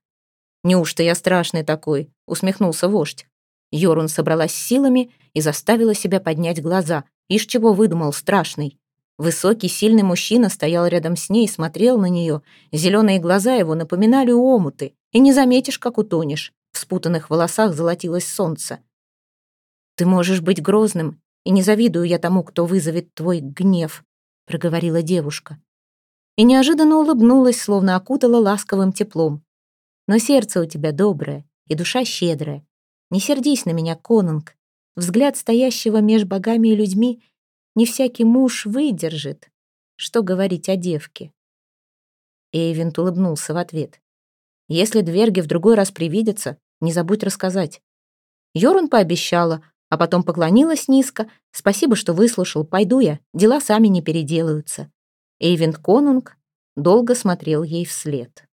«Неужто я страшный такой?» — усмехнулся вождь. Йорун собралась силами и заставила себя поднять глаза. Ишь чего выдумал страшный. Высокий, сильный мужчина стоял рядом с ней и смотрел на нее. Зеленые глаза его напоминали омуты. И не заметишь, как утонешь. В спутанных волосах золотилось солнце. «Ты можешь быть грозным, и не завидую я тому, кто вызовет твой гнев», — проговорила девушка. И неожиданно улыбнулась, словно окутала ласковым теплом. «Но сердце у тебя доброе и душа щедрая. Не сердись на меня, конунг. Взгляд стоящего меж богами и людьми не всякий муж выдержит. Что говорить о девке?» Эйвент улыбнулся в ответ. Если дверги в другой раз привидятся, не забудь рассказать». Йорун пообещала, а потом поклонилась низко. «Спасибо, что выслушал. Пойду я. Дела сами не переделаются». Эйвент Конунг долго смотрел ей вслед.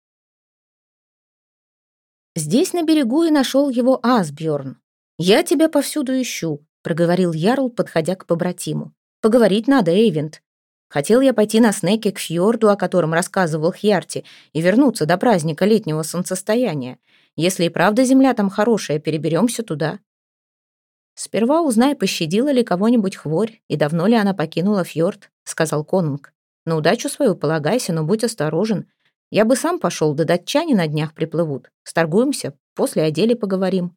Здесь на берегу и нашел его Асбjörn. «Я тебя повсюду ищу», — проговорил Ярл, подходя к побратиму. «Поговорить надо, Эйвент. Хотел я пойти на снеки к фьорду, о котором рассказывал Хьярти, и вернуться до праздника летнего солнцестояния. Если и правда земля там хорошая, переберемся туда. Сперва узнай, пощадила ли кого-нибудь хворь, и давно ли она покинула фьорд, сказал конунг. На удачу свою полагайся, но будь осторожен. Я бы сам пошел, да датчане на днях приплывут. Сторгуемся, после о деле поговорим.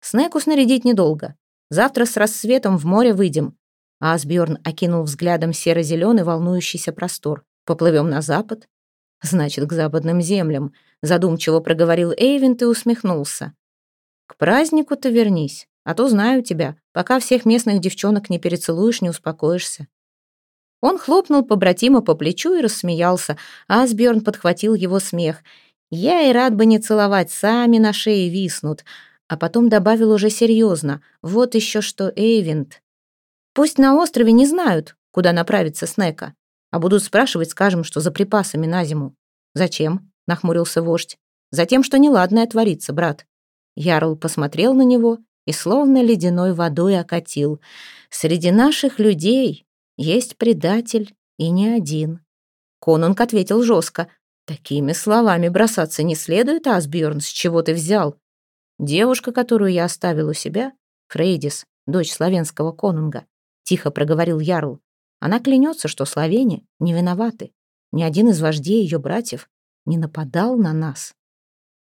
Снеку снарядить недолго. Завтра с рассветом в море выйдем. Асбjörn окинул взглядом серо-зеленый волнующийся простор. «Поплывем на запад?» «Значит, к западным землям», — задумчиво проговорил Эйвент и усмехнулся. празднику-то вернись, а то знаю тебя, пока всех местных девчонок не перецелуешь, не успокоишься». Он хлопнул побратима по плечу и рассмеялся, а Асбjörn подхватил его смех. «Я и рад бы не целовать, сами на шее виснут». А потом добавил уже серьезно. «Вот еще что, Эйвент. Пусть на острове не знают, куда направиться Снека, а будут спрашивать, скажем, что за припасами на зиму». «Зачем?» — нахмурился вождь. «Затем, что неладное творится, брат». Ярл посмотрел на него и словно ледяной водой окатил. «Среди наших людей есть предатель и не один». Конунг ответил жестко. «Такими словами бросаться не следует, Асбjörn, с чего ты взял? Девушка, которую я оставил у себя, Фрейдис, дочь славянского конунга, тихо проговорил Ярл. Она клянется, что славяне не виноваты. Ни один из вождей ее братьев не нападал на нас.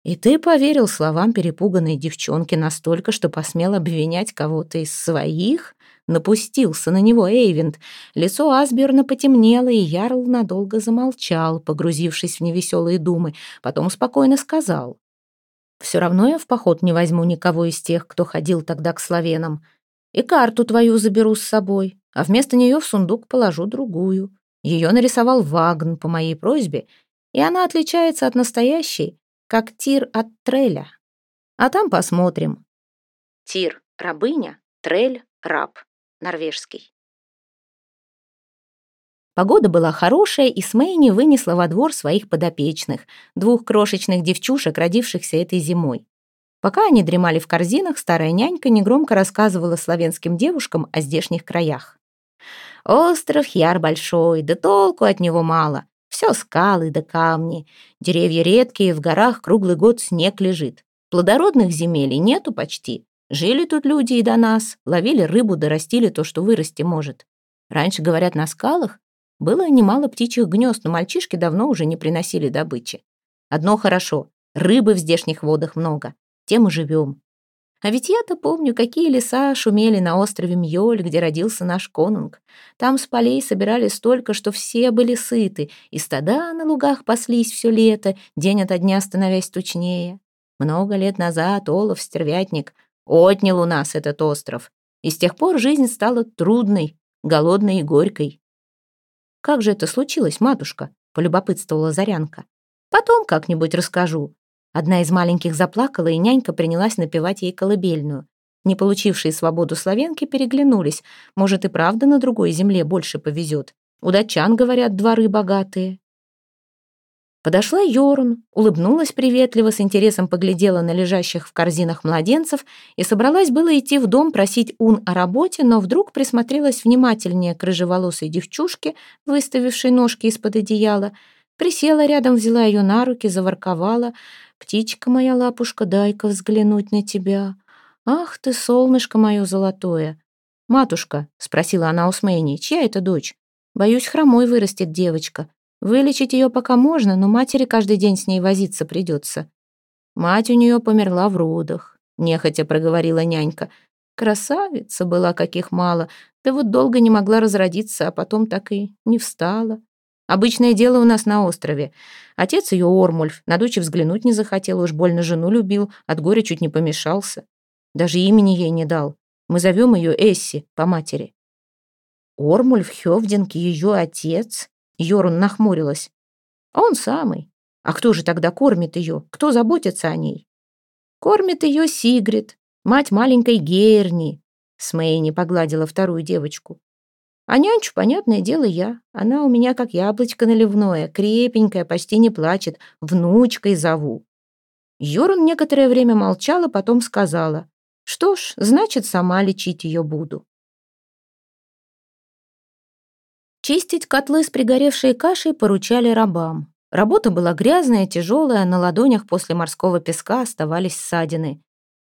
И ты поверил словам перепуганной девчонки настолько, что посмел обвинять кого-то из своих? Напустился на него Эйвент. Лицо Асберна потемнело, и Ярл надолго замолчал, погрузившись в невеселые думы. Потом спокойно сказал. «Все равно я в поход не возьму никого из тех, кто ходил тогда к славянам. И карту твою заберу с собой, а вместо нее в сундук положу другую. Ее нарисовал Вагн по моей просьбе, и она отличается от настоящей, как Тир от Треля. А там посмотрим. Тир — рабыня, Трель — раб, норвежский. Погода была хорошая, и Смейни вынесла во двор своих подопечных, двух крошечных девчушек, родившихся этой зимой. Пока они дремали в корзинах, старая нянька негромко рассказывала славянским девушкам о здешних краях. «Остров Яр большой, да толку от него мало. Все скалы да камни. Деревья редкие, в горах круглый год снег лежит. Плодородных земель нету почти. Жили тут люди и до нас, ловили рыбу да растили то, что вырасти может. Раньше, говорят, на скалах было немало птичьих гнезд, но мальчишки давно уже не приносили добычи. Одно хорошо, рыбы в здешних водах много, тем и живем. А ведь я-то помню, какие леса шумели на острове Мьёль, где родился наш конунг. Там с полей собирали столько, что все были сыты, и стада на лугах паслись все лето, день ото дня становясь тучнее. Много лет назад Олаф, стервятник, отнял у нас этот остров, и с тех пор жизнь стала трудной, голодной и горькой. «Как же это случилось, матушка?» — полюбопытствовала Зарянка. «Потом как-нибудь расскажу. Одна из маленьких заплакала, и нянька принялась напевать ей колыбельную. Не получившие свободу славянки переглянулись. Может, и правда на другой земле больше повезет. У датчан, говорят, дворы богатые. Подошла Йорун, улыбнулась приветливо, с интересом поглядела на лежащих в корзинах младенцев и собралась было идти в дом просить Ун о работе, но вдруг присмотрелась внимательнее к рыжеволосой девчушке, выставившей ножки из-под одеяла, присела рядом, взяла ее на руки, заворковала — «Птичка моя лапушка, дай-ка взглянуть на тебя. Ах ты, солнышко мое золотое!» «Матушка», — спросила она у Смейни, — «чья это дочь? Боюсь, хромой вырастет девочка. Вылечить ее пока можно, но матери каждый день с ней возиться придется». «Мать у нее померла в родах», — нехотя проговорила нянька. «Красавица была, каких мало, да вот долго не могла разродиться, а потом так и не встала. Обычное дело у нас на острове. Отец ее Ормульф, на дочь взглянуть не захотел, уж больно жену любил, от горя чуть не помешался. Даже имени ей не дал. Мы зовем ее Эсси по матери. Ормульф Хевдинг, ее отец? Йорун нахмурилась. А он самый. А кто же тогда кормит ее? Кто заботится о ней? Кормит ее Сигрид, мать маленькой Герни. Смейни погладила вторую девочку. А нянчу, понятное дело, я. Она у меня как яблочко наливное, крепенькая, почти не плачет. Внучкой зову. Йорун некоторое время молчала, потом сказала. Что ж, значит, сама лечить ее буду. Чистить котлы с пригоревшей кашей поручали рабам. Работа была грязная, тяжелая, на ладонях после морского песка оставались ссадины.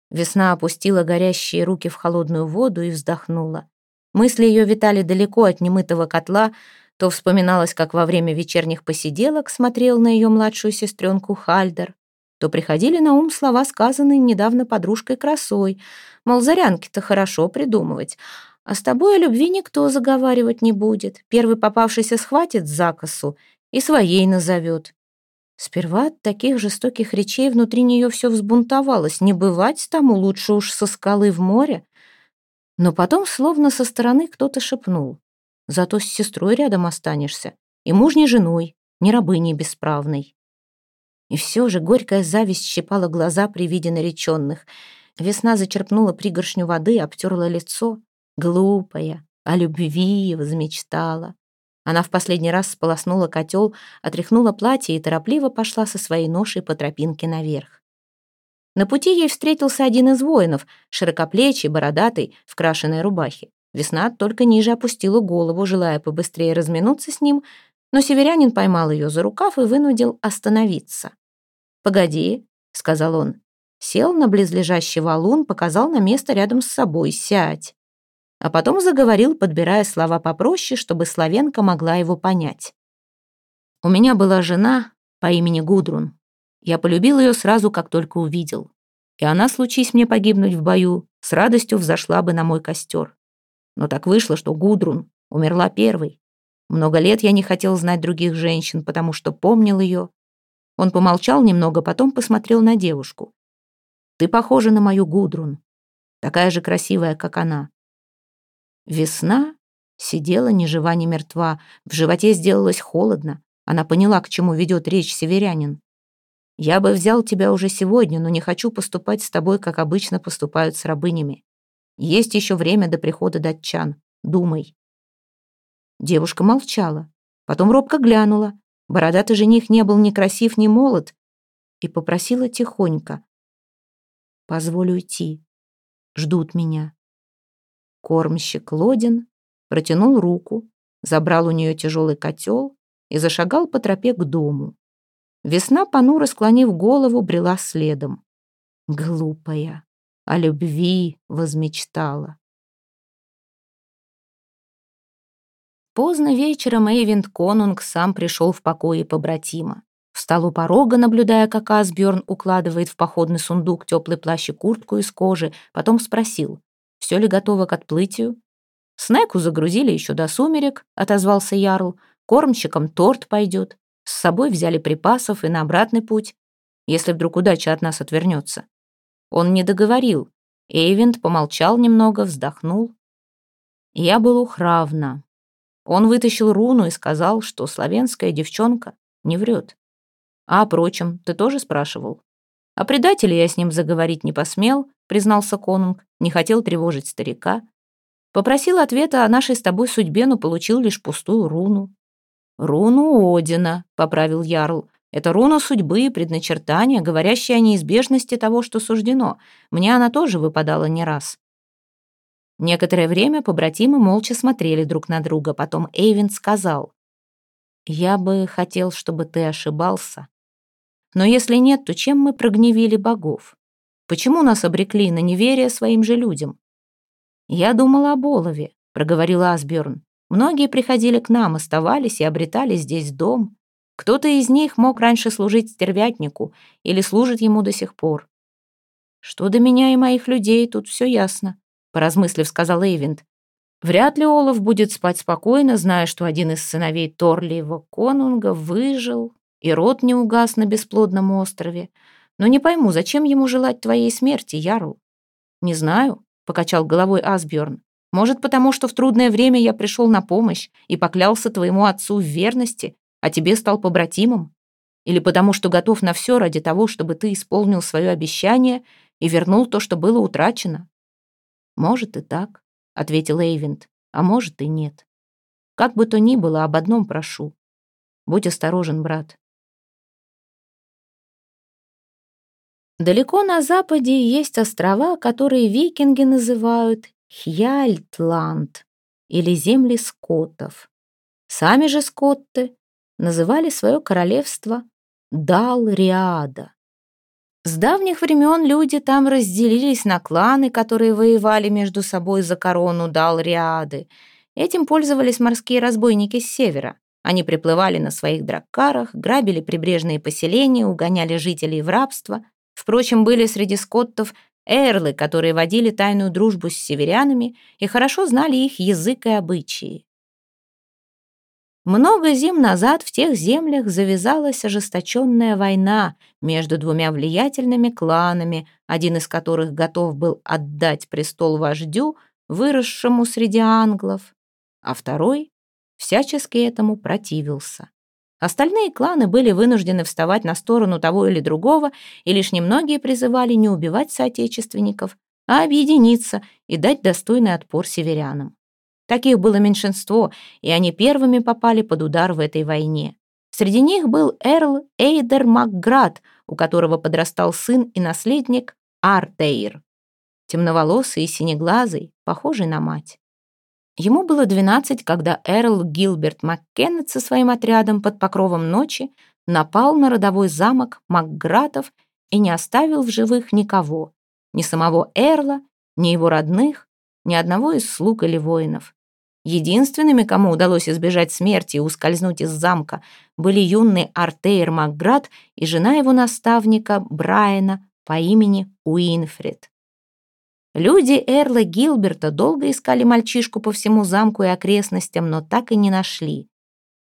Весна опустила горящие руки в холодную воду и вздохнула. Мысли ее витали далеко от немытого котла, то вспоминалось, как во время вечерних посиделок смотрел на ее младшую сестренку Хальдер, то приходили на ум слова, сказанные недавно подружкой красой, мол, зарянки-то хорошо придумывать, а с тобой о любви никто заговаривать не будет, первый попавшийся схватит за косу и своей назовет. Сперва от таких жестоких речей внутри нее все взбунтовалось. Не бывать тому, лучше уж со скалы в море. Но потом, словно со стороны, кто-то шепнул. Зато с сестрой рядом останешься. И мужней женой, не рабыней бесправной. И все же горькая зависть щипала глаза при виде нареченных. Весна зачерпнула пригоршню воды, обтерла лицо. Глупая, о любви возмечтала. Она в последний раз сполоснула котел, отряхнула платье и торопливо пошла со своей ношей по тропинке наверх. На пути ей встретился один из воинов, широкоплечий, бородатый, в крашеной рубахе. Весна только ниже опустила голову, желая побыстрее разминуться с ним, но северянин поймал ее за рукав и вынудил остановиться. «Погоди», — сказал он. Сел на близлежащий валун, показал на место рядом с собой. «Сядь» а потом заговорил, подбирая слова попроще, чтобы Славенка могла его понять. «У меня была жена по имени Гудрун. Я полюбил ее сразу, как только увидел. И она, случись мне погибнуть в бою, с радостью взошла бы на мой костер. Но так вышло, что Гудрун умерла первой. Много лет я не хотел знать других женщин, потому что помнил ее. Он помолчал немного, потом посмотрел на девушку. «Ты похожа на мою Гудрун, такая же красивая, как она. Весна сидела ни жива, ни мертва. В животе сделалось холодно. Она поняла, к чему ведет речь северянин. «Я бы взял тебя уже сегодня, но не хочу поступать с тобой, как обычно поступают с рабынями. Есть еще время до прихода датчан. Думай». Девушка молчала. Потом робко глянула. Бородатый жених не был ни красив, ни молод. И попросила тихонько. «Позволь уйти. Ждут меня». Кормщик Лодин протянул руку, забрал у нее тяжелый котел и зашагал по тропе к дому. Весна, понуро склонив голову, брела следом. Глупая, о любви возмечтала. Поздно вечером Эйвинд Конунг сам пришел в покое побратима. Встал у порога, наблюдая, как Асбjörn укладывает в походный сундук теплый плащ и куртку из кожи, потом спросил, все ли готово к отплытию? Снеку загрузили еще до сумерек, отозвался Ярл. Кормщикам торт пойдет. С собой взяли припасов и на обратный путь, если вдруг удача от нас отвернется. Он не договорил. Эйвент помолчал немного, вздохнул. Я был у Хравна. Он вытащил руну и сказал, что славянская девчонка не врет. А о прочем ты тоже спрашивал? О предателе я с ним заговорить не посмел, признался конунг, не хотел тревожить старика. Попросил ответа о нашей с тобой судьбе, но получил лишь пустую руну. «Руну Одина», — поправил Ярл. «Это руна судьбы и предначертания, говорящая о неизбежности того, что суждено. Мне она тоже выпадала не раз». Некоторое время побратимы молча смотрели друг на друга, потом Эйвин сказал. «Я бы хотел, чтобы ты ошибался. Но если нет, то чем мы прогневили богов? Почему нас обрекли на неверие своим же людям? Я думала об Олове, проговорила Асберн. Многие приходили к нам, оставались и обретали здесь дом. Кто-то из них мог раньше служить стервятнику или служит ему до сих пор. Что до меня и моих людей, тут все ясно, поразмыслив, сказал Эйвинд. Вряд ли Олаф будет спать спокойно, зная, что один из сыновей Торлиева конунга выжил, и род не угас на бесплодном острове. Но не пойму, зачем ему желать твоей смерти, Ярл? Не знаю, покачал головой Асбjörn. Может, потому что в трудное время я пришел на помощь и поклялся твоему отцу в верности, а тебе стал побратимом? Или потому что готов на все ради того, чтобы ты исполнил свое обещание и вернул то, что было утрачено? Может и так, ответил Эйвинд, а может и нет. Как бы то ни было, об одном прошу. Будь осторожен, брат. Далеко на западе есть острова, которые викинги называют Хьяльтланд или земли скоттов. Сами же скотты называли свое королевство Дал-Риада. С давних времен люди там разделились на кланы, которые воевали между собой за корону Дал-Риады. Этим пользовались морские разбойники с севера. Они приплывали на своих драккарах, грабили прибрежные поселения, угоняли жителей в рабство, Впрочем, были среди скоттов эрлы, которые водили тайную дружбу с северянами и хорошо знали их язык и обычаи. Много зим назад в тех землях завязалась ожесточенная война между двумя влиятельными кланами, один из которых готов был отдать престол вождю, выросшему среди англов, а второй всячески этому противился. Остальные кланы были вынуждены вставать на сторону того или другого, и лишь немногие призывали не убивать соотечественников, а объединиться и дать достойный отпор северянам. Таких было меньшинство, и они первыми попали под удар в этой войне. Среди них был Эрл Эйдер Макград, у которого подрастал сын и наследник Артейр. Темноволосый и синеглазый, похожий на мать. Ему было 12, когда Эрл Гилберт Маккеннет со своим отрядом под покровом ночи напал на родовой замок Макгратов и не оставил в живых никого, ни самого Эрла, ни его родных, ни одного из слуг или воинов. Единственными, кому удалось избежать смерти и ускользнуть из замка, были юный Артейр Макград и жена его наставника Брайана по имени Уинфрид. Люди Эрла Гилберта долго искали мальчишку по всему замку и окрестностям, но так и не нашли.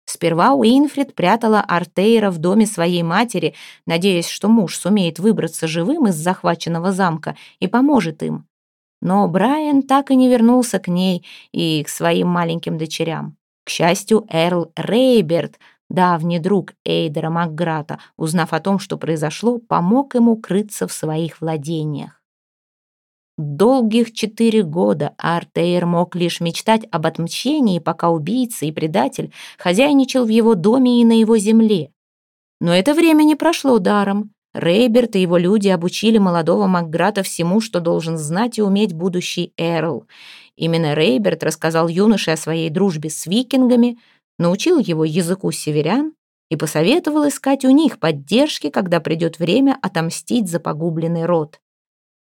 Сперва Уинфрид прятала Артейра в доме своей матери, надеясь, что муж сумеет выбраться живым из захваченного замка и поможет им. Но Брайан так и не вернулся к ней и к своим маленьким дочерям. К счастью, Эрл Рейберт, давний друг Эйдера Макграта, узнав о том, что произошло, помог ему крыться в своих владениях. Долгих четыре года Артейр мог лишь мечтать об отмщении, пока убийца и предатель хозяйничал в его доме и на его земле. Но это время не прошло даром. Рейберт и его люди обучили молодого Макграта всему, что должен знать и уметь будущий Эрл. Именно Рейберт рассказал юноше о своей дружбе с викингами, научил его языку северян и посоветовал искать у них поддержки, когда придет время отомстить за погубленный род.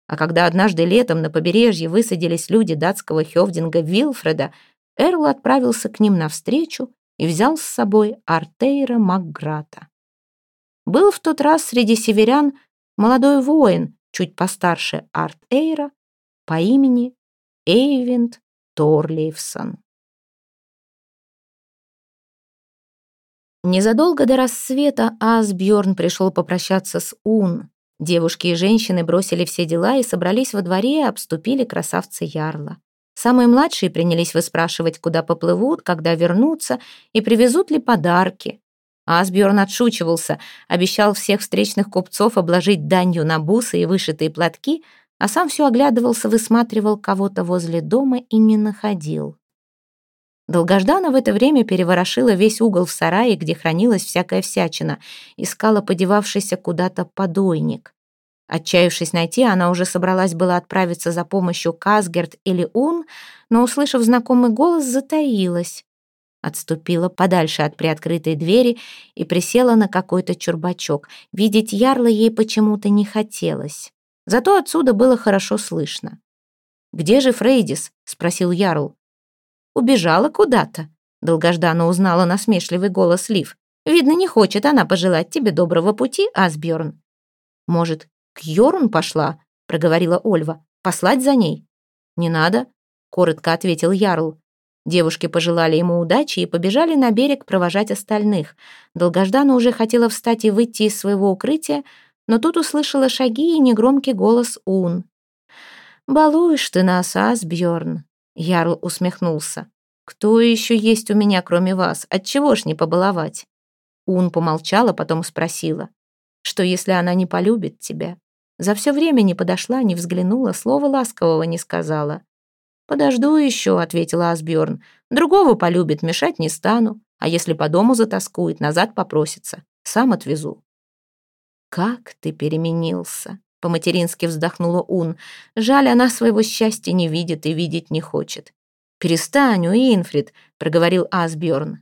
А когда однажды летом на побережье высадились люди датского хевдинга Вилфреда, Эрл отправился к ним навстречу и взял с собой Артейра Макграта. Был в тот раз среди северян молодой воин, чуть постарше Арт Эйра, по имени Эйвинд Торлейфсон. Незадолго до рассвета Асбjörn пришел попрощаться с Ун. Девушки и женщины бросили все дела и собрались во дворе и обступили красавца Ярла. Самые младшие принялись выспрашивать, куда поплывут, когда вернутся и привезут ли подарки. Асбjörn отшучивался, обещал всех встречных купцов обложить данью на бусы и вышитые платки, а сам все оглядывался, высматривал кого-то возле дома и не находил. Долгождана в это время переворошила весь угол в сарае, где хранилась всякая всячина, искала подевавшийся куда-то подойник. Отчаявшись найти, она уже собралась была отправиться за помощью Казгерт или Ун, но, услышав знакомый голос, затаилась отступила подальше от приоткрытой двери и присела на какой-то чурбачок. Видеть Ярла ей почему-то не хотелось. Зато отсюда было хорошо слышно. «Где же Фрейдис?» — спросил Ярл. «Убежала куда-то», — долгожданно узнала насмешливый голос Лив. «Видно, не хочет она пожелать тебе доброго пути, Асбjörn». «Может, к Йорун пошла?» — проговорила Ольва. «Послать за ней?» «Не надо», — коротко ответил Ярл. Девушки пожелали ему удачи и побежали на берег провожать остальных. Долгождана уже хотела встать и выйти из своего укрытия, но тут услышала шаги и негромкий голос Ун. «Балуешь ты нас, Асбjörn!» Ярл усмехнулся. «Кто еще есть у меня, кроме вас? Отчего ж не побаловать?» Ун помолчала, потом спросила. «Что, если она не полюбит тебя?» За все время не подошла, не взглянула, слова ласкового не сказала. «Подожду еще», — ответила Асбjörn. «Другого полюбит, мешать не стану. А если по дому затаскует, назад попросится. Сам отвезу». «Как ты переменился!» — по-матерински вздохнула Ун. «Жаль, она своего счастья не видит и видеть не хочет». «Перестань, Уинфрид», — проговорил Асбjörn.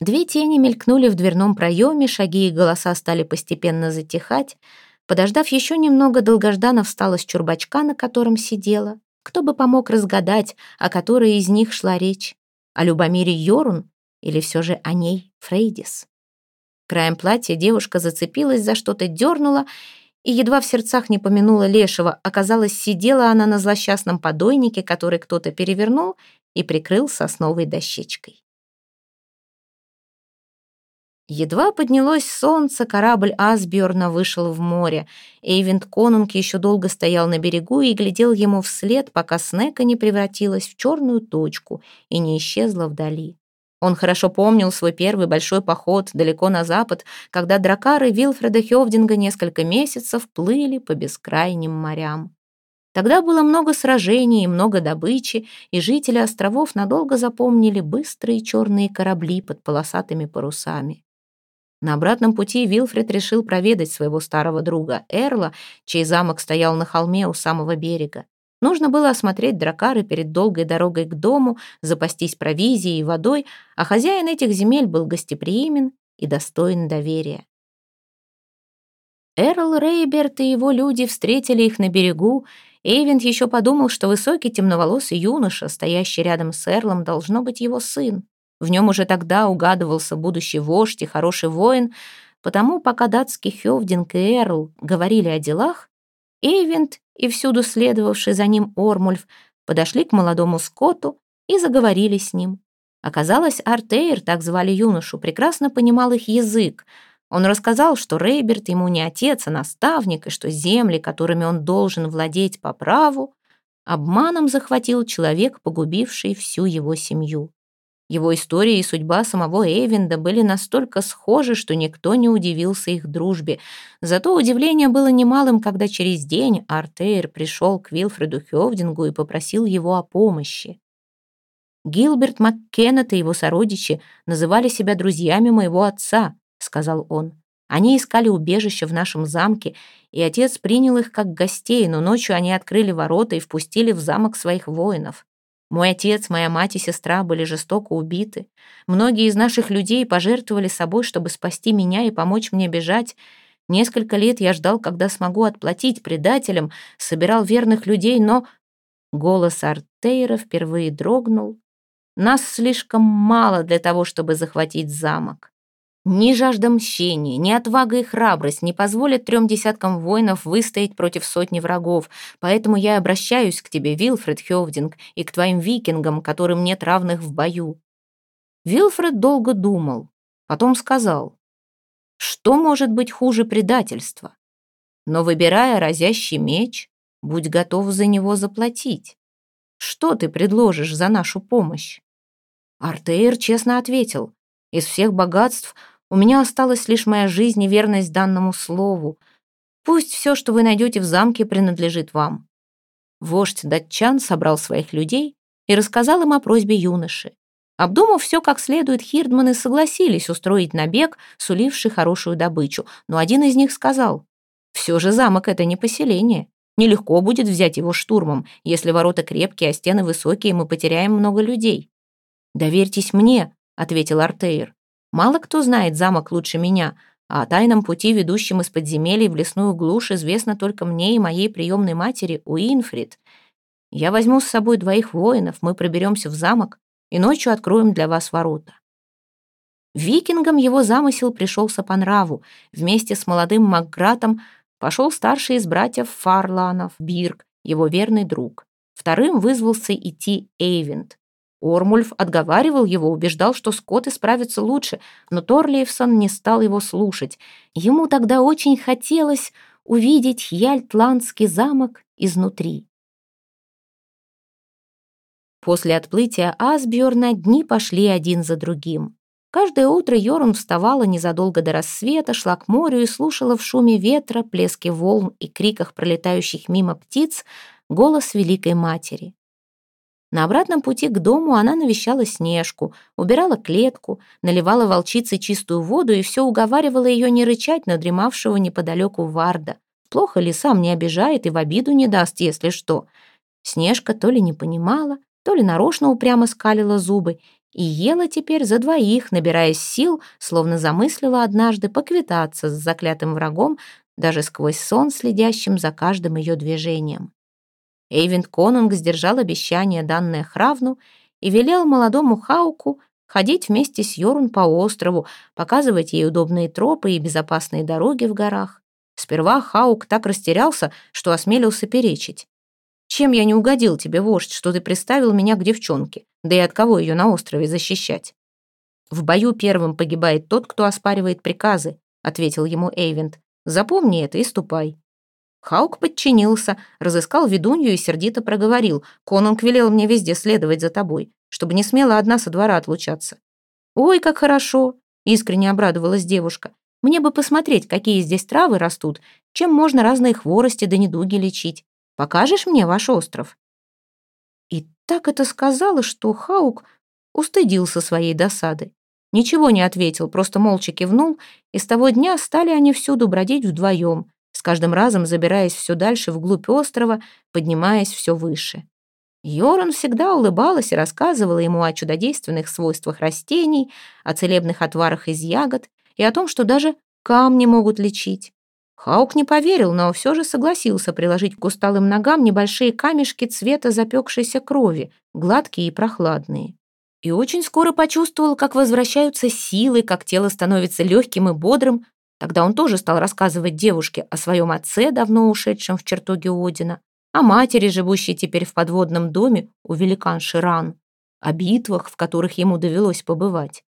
Две тени мелькнули в дверном проеме, шаги и голоса стали постепенно затихать. Подождав еще немного, Долгожданов встала с чурбачка, на котором сидела. Кто бы помог разгадать, о которой из них шла речь? О Любомире Йорун или все же о ней Фрейдис? Краем платья девушка зацепилась за что-то, дернула и едва в сердцах не помянула лешего. Оказалось, сидела она на злосчастном подойнике, который кто-то перевернул и прикрыл сосновой дощечкой. Едва поднялось солнце, корабль Асбjörна вышел в море. Эйвент Конунг еще долго стоял на берегу и глядел ему вслед, пока Снека не превратилась в черную точку и не исчезла вдали. Он хорошо помнил свой первый большой поход далеко на запад, когда дракары Вилфреда Хевдинга несколько месяцев плыли по бескрайним морям. Тогда было много сражений и много добычи, и жители островов надолго запомнили быстрые черные корабли под полосатыми парусами. На обратном пути Вилфред решил проведать своего старого друга Эрла, чей замок стоял на холме у самого берега. Нужно было осмотреть дракары перед долгой дорогой к дому, запастись провизией и водой, а хозяин этих земель был гостеприимен и достоин доверия. Эрл Рейберт и его люди встретили их на берегу. Эйвент еще подумал, что высокий темноволосый юноша, стоящий рядом с Эрлом, должно быть его сын. В нем уже тогда угадывался будущий вождь и хороший воин, потому пока датский Хёвдинг и Эрл говорили о делах, Эйвент и всюду следовавший за ним Ормульф подошли к молодому Скотту и заговорили с ним. Оказалось, Артейр, так звали юношу, прекрасно понимал их язык. Он рассказал, что Рейберт ему не отец, а наставник, и что земли, которыми он должен владеть по праву, обманом захватил человек, погубивший всю его семью. Его история и судьба самого Эйвинда были настолько схожи, что никто не удивился их дружбе. Зато удивление было немалым, когда через день Артейр пришел к Вилфреду Хёвдингу и попросил его о помощи. «Гилберт Маккеннет и его сородичи называли себя друзьями моего отца», — сказал он. «Они искали убежище в нашем замке, и отец принял их как гостей, но ночью они открыли ворота и впустили в замок своих воинов. Мой отец, моя мать и сестра были жестоко убиты. Многие из наших людей пожертвовали собой, чтобы спасти меня и помочь мне бежать. Несколько лет я ждал, когда смогу отплатить предателям, собирал верных людей, но... Голос Артейра впервые дрогнул. Нас слишком мало для того, чтобы захватить замок. Ни жажда мщения, ни отвага и храбрость не позволят трем десяткам воинов выстоять против сотни врагов, поэтому я обращаюсь к тебе, Вилфред Хёвдинг, и к твоим викингам, которым нет равных в бою». Вилфред долго думал, потом сказал, «Что может быть хуже предательства? Но, выбирая разящий меч, будь готов за него заплатить. Что ты предложишь за нашу помощь?» Артеир честно ответил, «Из всех богатств — у меня осталась лишь моя жизнь и верность данному слову. Пусть все, что вы найдете в замке, принадлежит вам». Вождь датчан собрал своих людей и рассказал им о просьбе юноши. Обдумав все как следует, хирдманы согласились устроить набег, суливший хорошую добычу, но один из них сказал, «Все же замок — это не поселение. Нелегко будет взять его штурмом. Если ворота крепкие, а стены высокие, мы потеряем много людей». «Доверьтесь мне», — ответил Артеир. Мало кто знает замок лучше меня, а о тайном пути, ведущем из подземелий в лесную глушь, известно только мне и моей приемной матери Уинфрид. Я возьму с собой двоих воинов, мы проберемся в замок и ночью откроем для вас ворота». Викингам его замысел пришелся по нраву. Вместе с молодым Макгратом пошел старший из братьев Фарланов, Бирк, его верный друг. Вторым вызвался идти Эйвент. Ормульф отговаривал его, убеждал, что скоты справятся лучше, но Торлиевсон не стал его слушать. Ему тогда очень хотелось увидеть Хьяльтландский замок изнутри. После отплытия Асбjörна дни пошли один за другим. Каждое утро Йорун вставала незадолго до рассвета, шла к морю и слушала в шуме ветра, плеске волн и криках пролетающих мимо птиц голос Великой Матери. На обратном пути к дому она навещала Снежку, убирала клетку, наливала волчице чистую воду и все уговаривала ее не рычать на дремавшего неподалеку Варда. Плохо ли сам не обижает и в обиду не даст, если что. Снежка то ли не понимала, то ли нарочно упрямо скалила зубы и ела теперь за двоих, набираясь сил, словно замыслила однажды поквитаться с заклятым врагом, даже сквозь сон, следящим за каждым ее движением. Эйвент Конунг сдержал обещание, данное Хравну, и велел молодому Хауку ходить вместе с Йорун по острову, показывать ей удобные тропы и безопасные дороги в горах. Сперва Хаук так растерялся, что осмелился перечить. «Чем я не угодил тебе, вождь, что ты приставил меня к девчонке? Да и от кого ее на острове защищать?» «В бою первым погибает тот, кто оспаривает приказы», — ответил ему Эйвент. «Запомни это и ступай». Хаук подчинился, разыскал ведунью и сердито проговорил. «Конунг велел мне везде следовать за тобой, чтобы не смела одна со двора отлучаться». «Ой, как хорошо!» — искренне обрадовалась девушка. «Мне бы посмотреть, какие здесь травы растут, чем можно разные хворости да недуги лечить. Покажешь мне ваш остров?» И так это сказала, что Хаук устыдился своей досады. Ничего не ответил, просто молча кивнул, и с того дня стали они всюду бродить вдвоем, с каждым разом забираясь все дальше вглубь острова, поднимаясь все выше. Йоран всегда улыбалась и рассказывала ему о чудодейственных свойствах растений, о целебных отварах из ягод и о том, что даже камни могут лечить. Хаук не поверил, но все же согласился приложить к усталым ногам небольшие камешки цвета запекшейся крови, гладкие и прохладные. И очень скоро почувствовал, как возвращаются силы, как тело становится легким и бодрым. Тогда он тоже стал рассказывать девушке о своем отце, давно ушедшем в чертоге Одина, о матери, живущей теперь в подводном доме у великан Ширан, о битвах, в которых ему довелось побывать.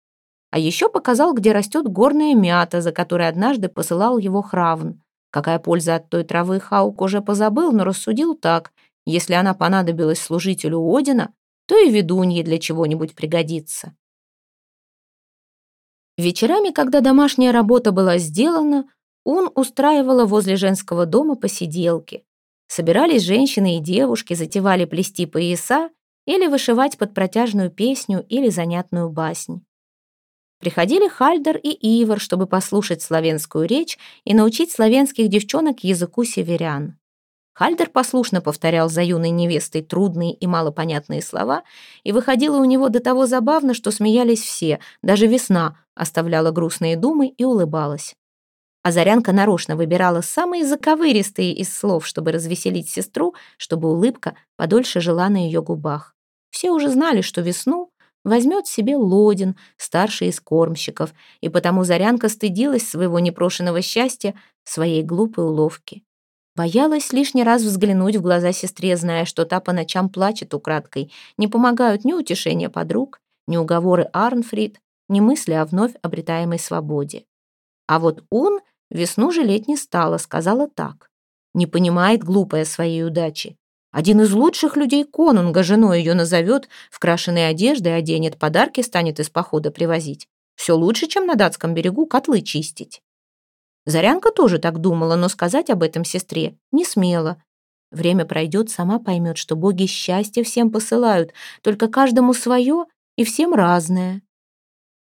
А еще показал, где растет горная мята, за которой однажды посылал его Хравн. Какая польза от той травы Хаук уже позабыл, но рассудил так. Если она понадобилась служителю Одина, то и ведунье для чего-нибудь пригодится. Вечерами, когда домашняя работа была сделана, он устраивала возле женского дома посиделки. Собирались женщины и девушки, затевали плести пояса или вышивать под протяжную песню или занятную баснь. Приходили Хальдер и Ивар, чтобы послушать славянскую речь и научить славянских девчонок языку северян. Хальдер послушно повторял за юной невестой трудные и малопонятные слова, и выходило у него до того забавно, что смеялись все, даже весна оставляла грустные думы и улыбалась. А Зарянка нарочно выбирала самые заковыристые из слов, чтобы развеселить сестру, чтобы улыбка подольше жила на ее губах. Все уже знали, что весну возьмет себе Лодин, старший из кормщиков, и потому Зарянка стыдилась своего непрошенного счастья, своей глупой уловки. Боялась лишний раз взглянуть в глаза сестре, зная, что та по ночам плачет украдкой. Не помогают ни утешения подруг, ни уговоры Арнфрид, ни мысли о вновь обретаемой свободе. А вот он весну жалеть не стала, сказала так. Не понимает глупая своей удачи. Один из лучших людей конунга женой ее назовет, в крашеной одежды оденет, подарки станет из похода привозить. Все лучше, чем на датском берегу котлы чистить. Зарянка тоже так думала, но сказать об этом сестре не смела. Время пройдет, сама поймет, что боги счастья всем посылают, только каждому свое и всем разное.